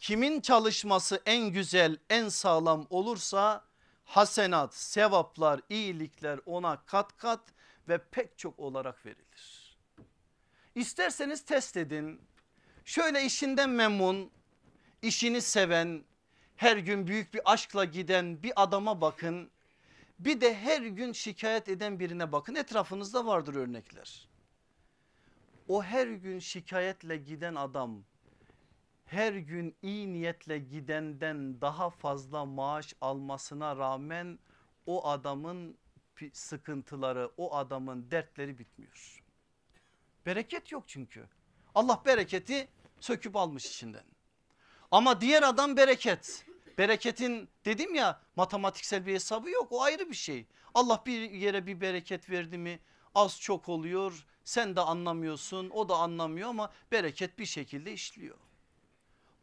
Kimin çalışması en güzel, en sağlam olursa hasenat, sevaplar, iyilikler ona kat kat ve pek çok olarak verilir. İsterseniz test edin. Şöyle işinden memnun, işini seven, her gün büyük bir aşkla giden bir adama bakın. Bir de her gün şikayet eden birine bakın etrafınızda vardır örnekler. O her gün şikayetle giden adam her gün iyi niyetle gidenden daha fazla maaş almasına rağmen o adamın sıkıntıları o adamın dertleri bitmiyor. Bereket yok çünkü. Allah bereketi söküp almış içinden. Ama diğer adam bereket. Bereketin dedim ya matematiksel bir hesabı yok o ayrı bir şey. Allah bir yere bir bereket verdi mi az çok oluyor sen de anlamıyorsun o da anlamıyor ama bereket bir şekilde işliyor.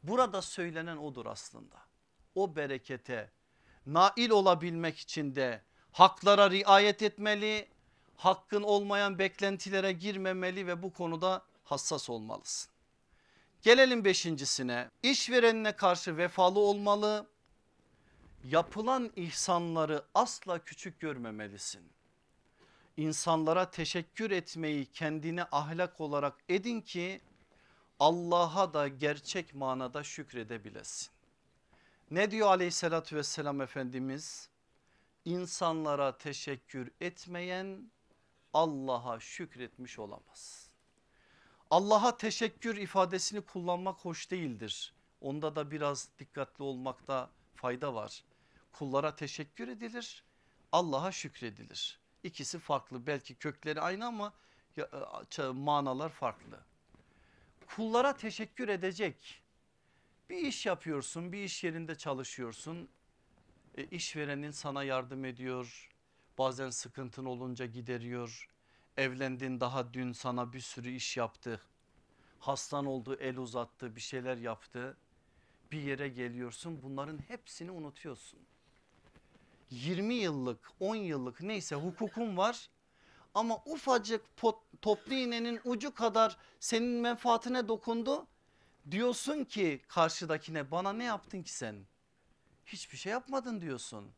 Burada söylenen odur aslında. O berekete nail olabilmek için de haklara riayet etmeli, hakkın olmayan beklentilere girmemeli ve bu konuda hassas olmalısın. Gelelim beşincisine işverenine karşı vefalı olmalı. Yapılan ihsanları asla küçük görmemelisin. İnsanlara teşekkür etmeyi kendine ahlak olarak edin ki Allah'a da gerçek manada şükredebilesin. Ne diyor aleyhissalatü vesselam Efendimiz? İnsanlara teşekkür etmeyen Allah'a şükretmiş olamaz. Allah'a teşekkür ifadesini kullanmak hoş değildir. Onda da biraz dikkatli olmakta fayda var. Kullara teşekkür edilir, Allah'a şükredilir. İkisi farklı belki kökleri aynı ama manalar farklı. Kullara teşekkür edecek bir iş yapıyorsun bir iş yerinde çalışıyorsun. E, işverenin sana yardım ediyor bazen sıkıntın olunca gideriyor. Evlendin daha dün sana bir sürü iş yaptı. Hastan oldu el uzattı bir şeyler yaptı. Bir yere geliyorsun bunların hepsini unutuyorsun. 20 yıllık 10 yıllık neyse hukukun var ama ufacık pot, toplu iğnenin ucu kadar senin menfaatine dokundu. Diyorsun ki karşıdakine bana ne yaptın ki sen? Hiçbir şey yapmadın diyorsun.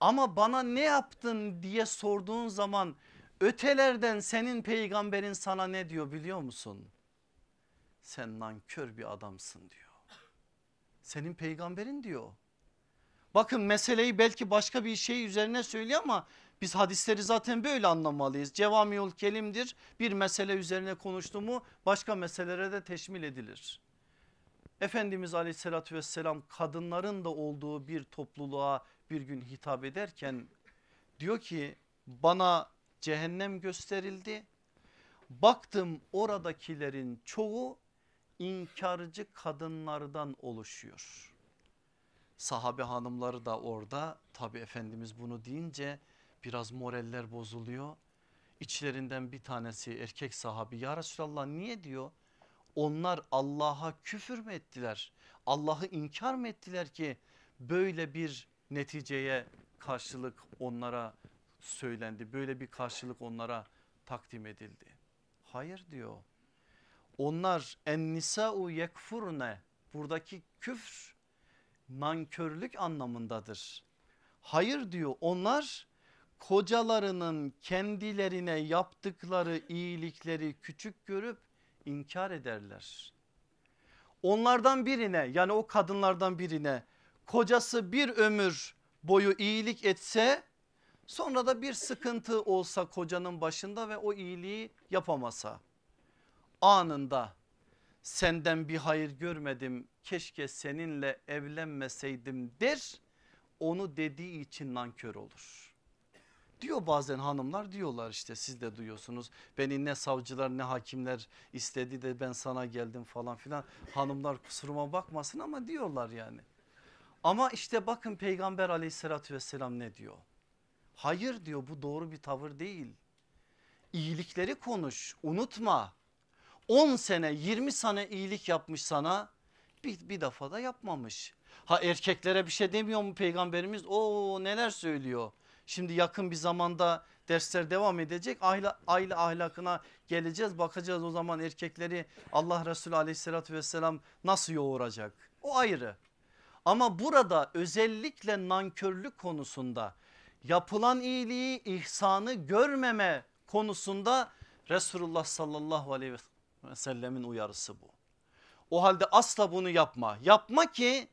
Ama bana ne yaptın diye sorduğun zaman ötelerden senin peygamberin sana ne diyor biliyor musun? Sen nankör bir adamsın diyor. Senin peygamberin diyor. Bakın meseleyi belki başka bir şey üzerine söylüyor ama biz hadisleri zaten böyle anlamalıyız. Cevamiül kelimdir bir mesele üzerine konuştu mu başka meselelere de teşmil edilir. Efendimiz aleyhissalatü vesselam kadınların da olduğu bir topluluğa bir gün hitap ederken diyor ki bana cehennem gösterildi. Baktım oradakilerin çoğu inkarcı kadınlardan oluşuyor. Sahabe hanımları da orada tabi Efendimiz bunu deyince biraz moraller bozuluyor. İçlerinden bir tanesi erkek sahabi ya Resulallah niye diyor? Onlar Allah'a küfür mü ettiler? Allah'ı inkar mı ettiler ki böyle bir neticeye karşılık onlara söylendi. Böyle bir karşılık onlara takdim edildi. Hayır diyor. Onlar en nisa'u yekfurne buradaki küfr nankörlük anlamındadır. Hayır diyor onlar kocalarının kendilerine yaptıkları iyilikleri küçük görüp inkar ederler. Onlardan birine yani o kadınlardan birine kocası bir ömür boyu iyilik etse sonra da bir sıkıntı olsa kocanın başında ve o iyiliği yapamasa anında senden bir hayır görmedim keşke seninle evlenmeseydim der onu dediği için nankör olur. Diyor bazen hanımlar diyorlar işte siz de duyuyorsunuz beni ne savcılar ne hakimler istedi de ben sana geldim falan filan hanımlar kusuruma bakmasın ama diyorlar yani. Ama işte bakın peygamber aleyhissalatü vesselam ne diyor? Hayır diyor bu doğru bir tavır değil. İyilikleri konuş unutma 10 sene 20 sene iyilik yapmış sana bir, bir defa da yapmamış. Ha erkeklere bir şey demiyor mu peygamberimiz? O neler söylüyor. Şimdi yakın bir zamanda dersler devam edecek. Aile, aile ahlakına geleceğiz. Bakacağız o zaman erkekleri Allah Resulü aleyhissalatü vesselam nasıl yoğuracak? O ayrı. Ama burada özellikle nankörlük konusunda yapılan iyiliği ihsanı görmeme konusunda Resulullah sallallahu aleyhi ve sellemin uyarısı bu. O halde asla bunu yapma. Yapma ki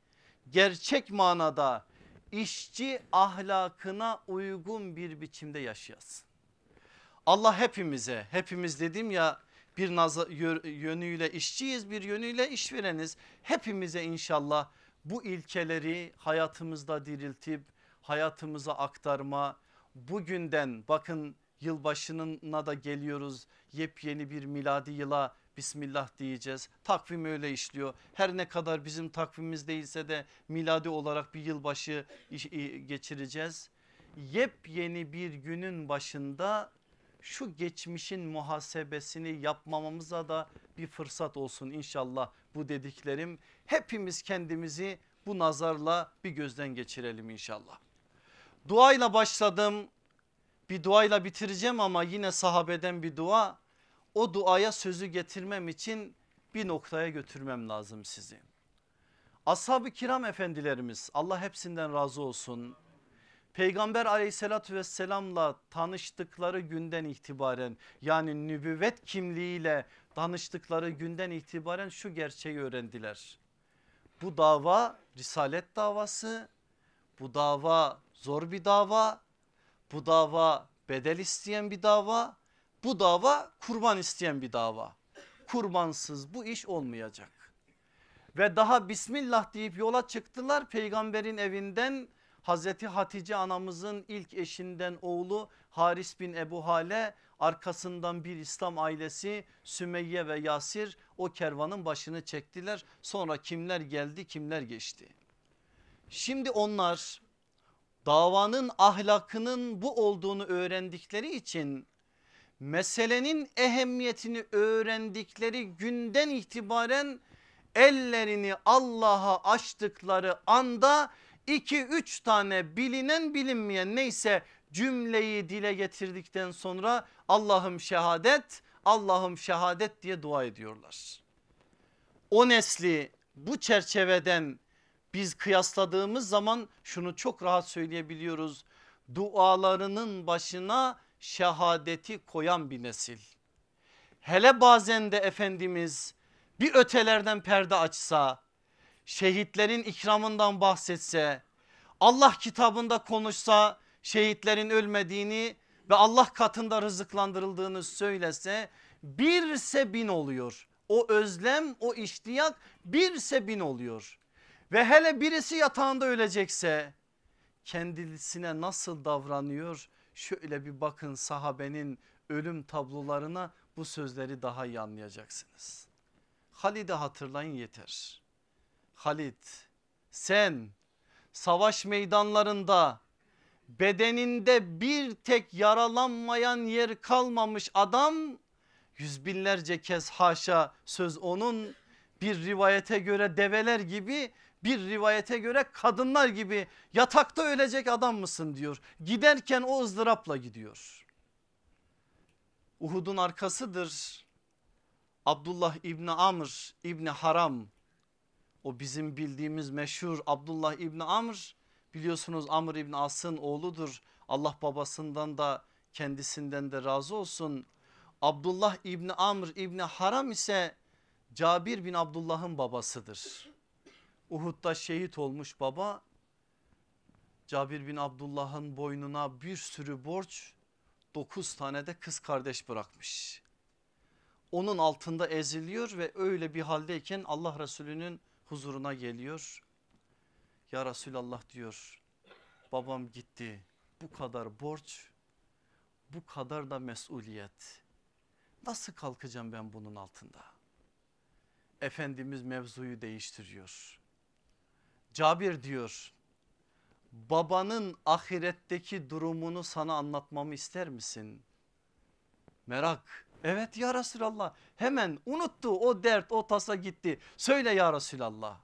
gerçek manada işçi ahlakına uygun bir biçimde yaşayasın. Allah hepimize hepimiz dedim ya bir yönüyle işçiyiz bir yönüyle işvereniz. Hepimize inşallah bu ilkeleri hayatımızda diriltip hayatımıza aktarma bugünden bakın yılbaşına da geliyoruz yepyeni bir miladi yıla Bismillah diyeceğiz. Takvim öyle işliyor. Her ne kadar bizim takvimimiz değilse de miladi olarak bir yılbaşı geçireceğiz. Yepyeni bir günün başında şu geçmişin muhasebesini yapmamamıza da bir fırsat olsun inşallah bu dediklerim. Hepimiz kendimizi bu nazarla bir gözden geçirelim inşallah. Duayla başladım bir duayla bitireceğim ama yine sahabeden bir dua o duaya sözü getirmem için bir noktaya götürmem lazım sizi. Ashab-ı kiram efendilerimiz Allah hepsinden razı olsun. Peygamber aleyhissalatü vesselamla tanıştıkları günden itibaren yani nübüvvet kimliğiyle tanıştıkları günden itibaren şu gerçeği öğrendiler. Bu dava risalet davası, bu dava zor bir dava, bu dava bedel isteyen bir dava, bu dava kurban isteyen bir dava. Kurbansız bu iş olmayacak. Ve daha Bismillah deyip yola çıktılar peygamberin evinden Hazreti Hatice anamızın ilk eşinden oğlu Haris bin Ebu Hale arkasından bir İslam ailesi Sümeyye ve Yasir o kervanın başını çektiler. Sonra kimler geldi kimler geçti. Şimdi onlar davanın ahlakının bu olduğunu öğrendikleri için meselenin ehemmiyetini öğrendikleri günden itibaren ellerini Allah'a açtıkları anda 2-3 tane bilinen bilinmeyen neyse cümleyi dile getirdikten sonra Allah'ım şehadet Allah'ım şehadet diye dua ediyorlar. O nesli bu çerçeveden biz kıyasladığımız zaman şunu çok rahat söyleyebiliyoruz. Dualarının başına şehadeti koyan bir nesil. Hele bazen de Efendimiz bir ötelerden perde açsa, şehitlerin ikramından bahsetse, Allah kitabında konuşsa şehitlerin ölmediğini ve Allah katında rızıklandırıldığını söylese birse bin oluyor. O özlem o iştiyak birse bin oluyor. Ve hele birisi yatağında ölecekse kendisine nasıl davranıyor şöyle bir bakın sahabenin ölüm tablolarına bu sözleri daha iyi anlayacaksınız. Halid'i hatırlayın yeter. Halid sen savaş meydanlarında bedeninde bir tek yaralanmayan yer kalmamış adam yüz binlerce kez haşa söz onun bir rivayete göre develer gibi bir rivayete göre kadınlar gibi yatakta ölecek adam mısın diyor. Giderken o ızdırapla gidiyor. Uhud'un arkasıdır. Abdullah İbni Amr İbni Haram o bizim bildiğimiz meşhur Abdullah İbni Amr biliyorsunuz Amr İbni As'ın oğludur. Allah babasından da kendisinden de razı olsun. Abdullah İbni Amr İbni Haram ise Cabir bin Abdullah'ın babasıdır. Uhud'da şehit olmuş baba Cabir bin Abdullah'ın boynuna bir sürü borç 9 tane de kız kardeş bırakmış. Onun altında eziliyor ve öyle bir haldeyken Allah Resulü'nün huzuruna geliyor. Ya Resulallah diyor babam gitti bu kadar borç bu kadar da mesuliyet nasıl kalkacağım ben bunun altında? Efendimiz mevzuyu değiştiriyor. Cabir diyor babanın ahiretteki durumunu sana anlatmamı ister misin? Merak evet ya Resulallah hemen unuttu o dert o tasa gitti söyle ya Resulallah.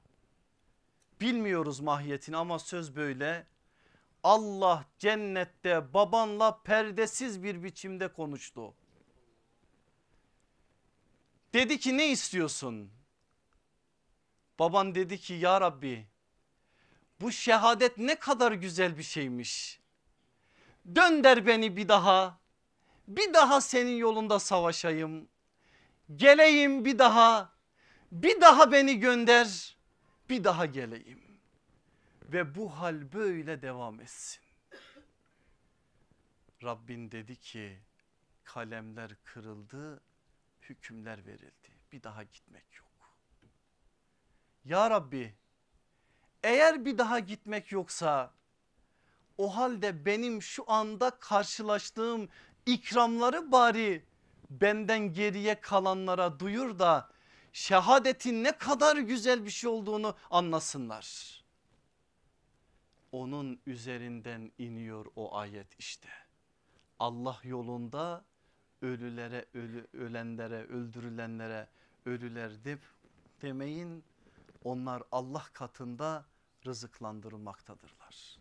Bilmiyoruz mahiyetini ama söz böyle. Allah cennette babanla perdesiz bir biçimde konuştu. Dedi ki ne istiyorsun? Baban dedi ki ya Rabbi bu şehadet ne kadar güzel bir şeymiş. Dönder beni bir daha. Bir daha senin yolunda savaşayım. Geleyim bir daha. Bir daha beni gönder. Bir daha geleyim. Ve bu hal böyle devam etsin. Rabbin dedi ki kalemler kırıldı, hükümler verildi. Bir daha gitmek yok. Ya Rabbi eğer bir daha gitmek yoksa o halde benim şu anda karşılaştığım ikramları bari benden geriye kalanlara duyur da şehadetin ne kadar güzel bir şey olduğunu anlasınlar. Onun üzerinden iniyor o ayet işte. Allah yolunda ölülere, ölü, ölenlere, öldürülenlere ölüler de, demeyin. Onlar Allah katında rızıklandırılmaktadırlar.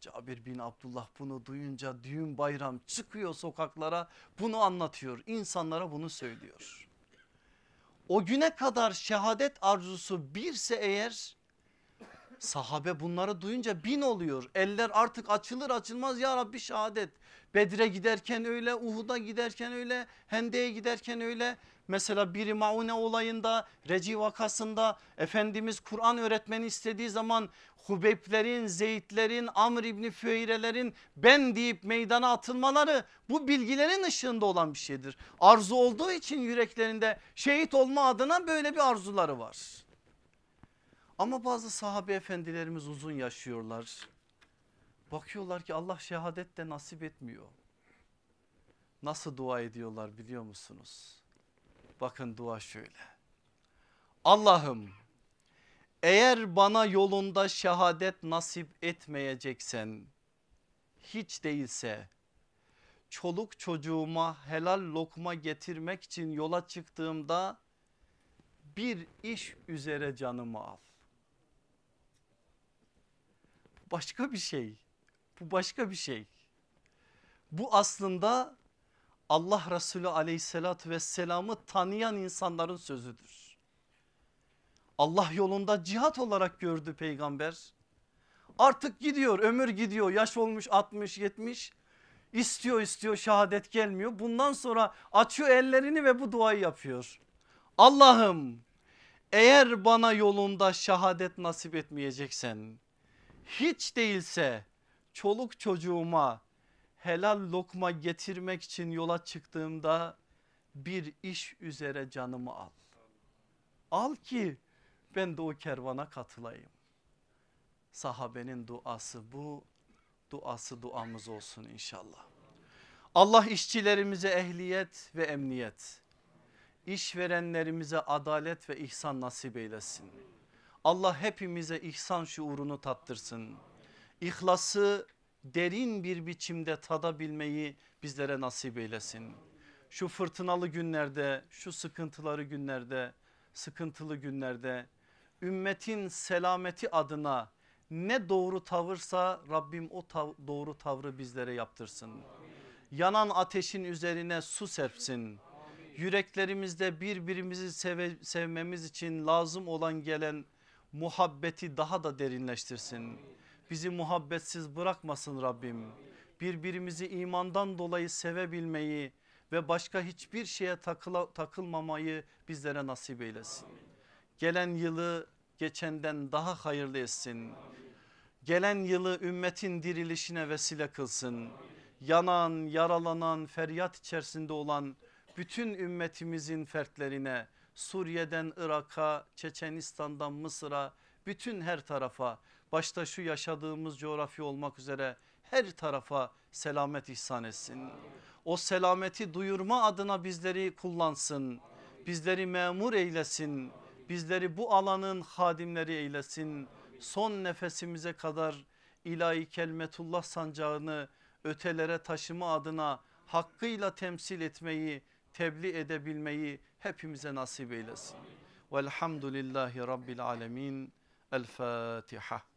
Cabir bin Abdullah bunu duyunca düğün bayram çıkıyor sokaklara bunu anlatıyor insanlara bunu söylüyor. O güne kadar şehadet arzusu birse eğer sahabe bunları duyunca bin oluyor. Eller artık açılır açılmaz ya Rabbi şehadet. Bedre giderken öyle Uhud'a giderken öyle Hende'ye giderken öyle. Mesela biri Maune olayında Reci vakasında Efendimiz Kur'an öğretmeni istediği zaman Hubeyblerin, Zeydlerin, Amr İbni Füeyrelerin ben deyip meydana atılmaları bu bilgilerin ışığında olan bir şeydir. Arzu olduğu için yüreklerinde şehit olma adına böyle bir arzuları var. Ama bazı sahabe efendilerimiz uzun yaşıyorlar. Bakıyorlar ki Allah şehadet de nasip etmiyor. Nasıl dua ediyorlar biliyor musunuz? Bakın dua şöyle. Allah'ım eğer bana yolunda şehadet nasip etmeyeceksen hiç değilse çoluk çocuğuma helal lokma getirmek için yola çıktığımda bir iş üzere canımı al. Başka bir şey. Bu başka bir şey. Bu aslında Allah Resulü aleyhissalatü vesselamı tanıyan insanların sözüdür. Allah yolunda cihat olarak gördü peygamber. Artık gidiyor ömür gidiyor yaş olmuş 60 70 istiyor istiyor şehadet gelmiyor. Bundan sonra açıyor ellerini ve bu duayı yapıyor. Allah'ım eğer bana yolunda şehadet nasip etmeyeceksen hiç değilse çoluk çocuğuma helal lokma getirmek için yola çıktığımda bir iş üzere canımı al. Al ki ben de o kervana katılayım. Sahabenin duası bu duası duamız olsun inşallah. Allah işçilerimize ehliyet ve emniyet, işverenlerimize adalet ve ihsan nasip eylesin. Allah hepimize ihsan şuurunu tattırsın. İhlası derin bir biçimde tadabilmeyi bizlere nasip eylesin. Şu fırtınalı günlerde, şu sıkıntıları günlerde, sıkıntılı günlerde ümmetin selameti adına ne doğru tavırsa Rabbim o tav doğru tavrı bizlere yaptırsın. Yanan ateşin üzerine su serpsin. Yüreklerimizde birbirimizi seve, sevmemiz için lazım olan gelen muhabbeti daha da derinleştirsin. Bizi muhabbetsiz bırakmasın Rabbim. Birbirimizi imandan dolayı sevebilmeyi ve başka hiçbir şeye takıla, takılmamayı bizlere nasip eylesin. Gelen yılı geçenden daha hayırlı etsin. Gelen yılı ümmetin dirilişine vesile kılsın. Yanan, yaralanan, feryat içerisinde olan bütün ümmetimizin fertlerine Suriye'den Irak'a, Çeçenistan'dan Mısır'a bütün her tarafa başta şu yaşadığımız coğrafya olmak üzere her tarafa selamet ihsan etsin. O selameti duyurma adına bizleri kullansın. Bizleri memur eylesin. Bizleri bu alanın hadimleri eylesin. Son nefesimize kadar ilahi kelmetullah sancağını ötelere taşıma adına hakkıyla temsil etmeyi, tebliğ edebilmeyi hepimize nasip eylesin. Velhamdülillahi Rabbil Alemin. El Fatiha.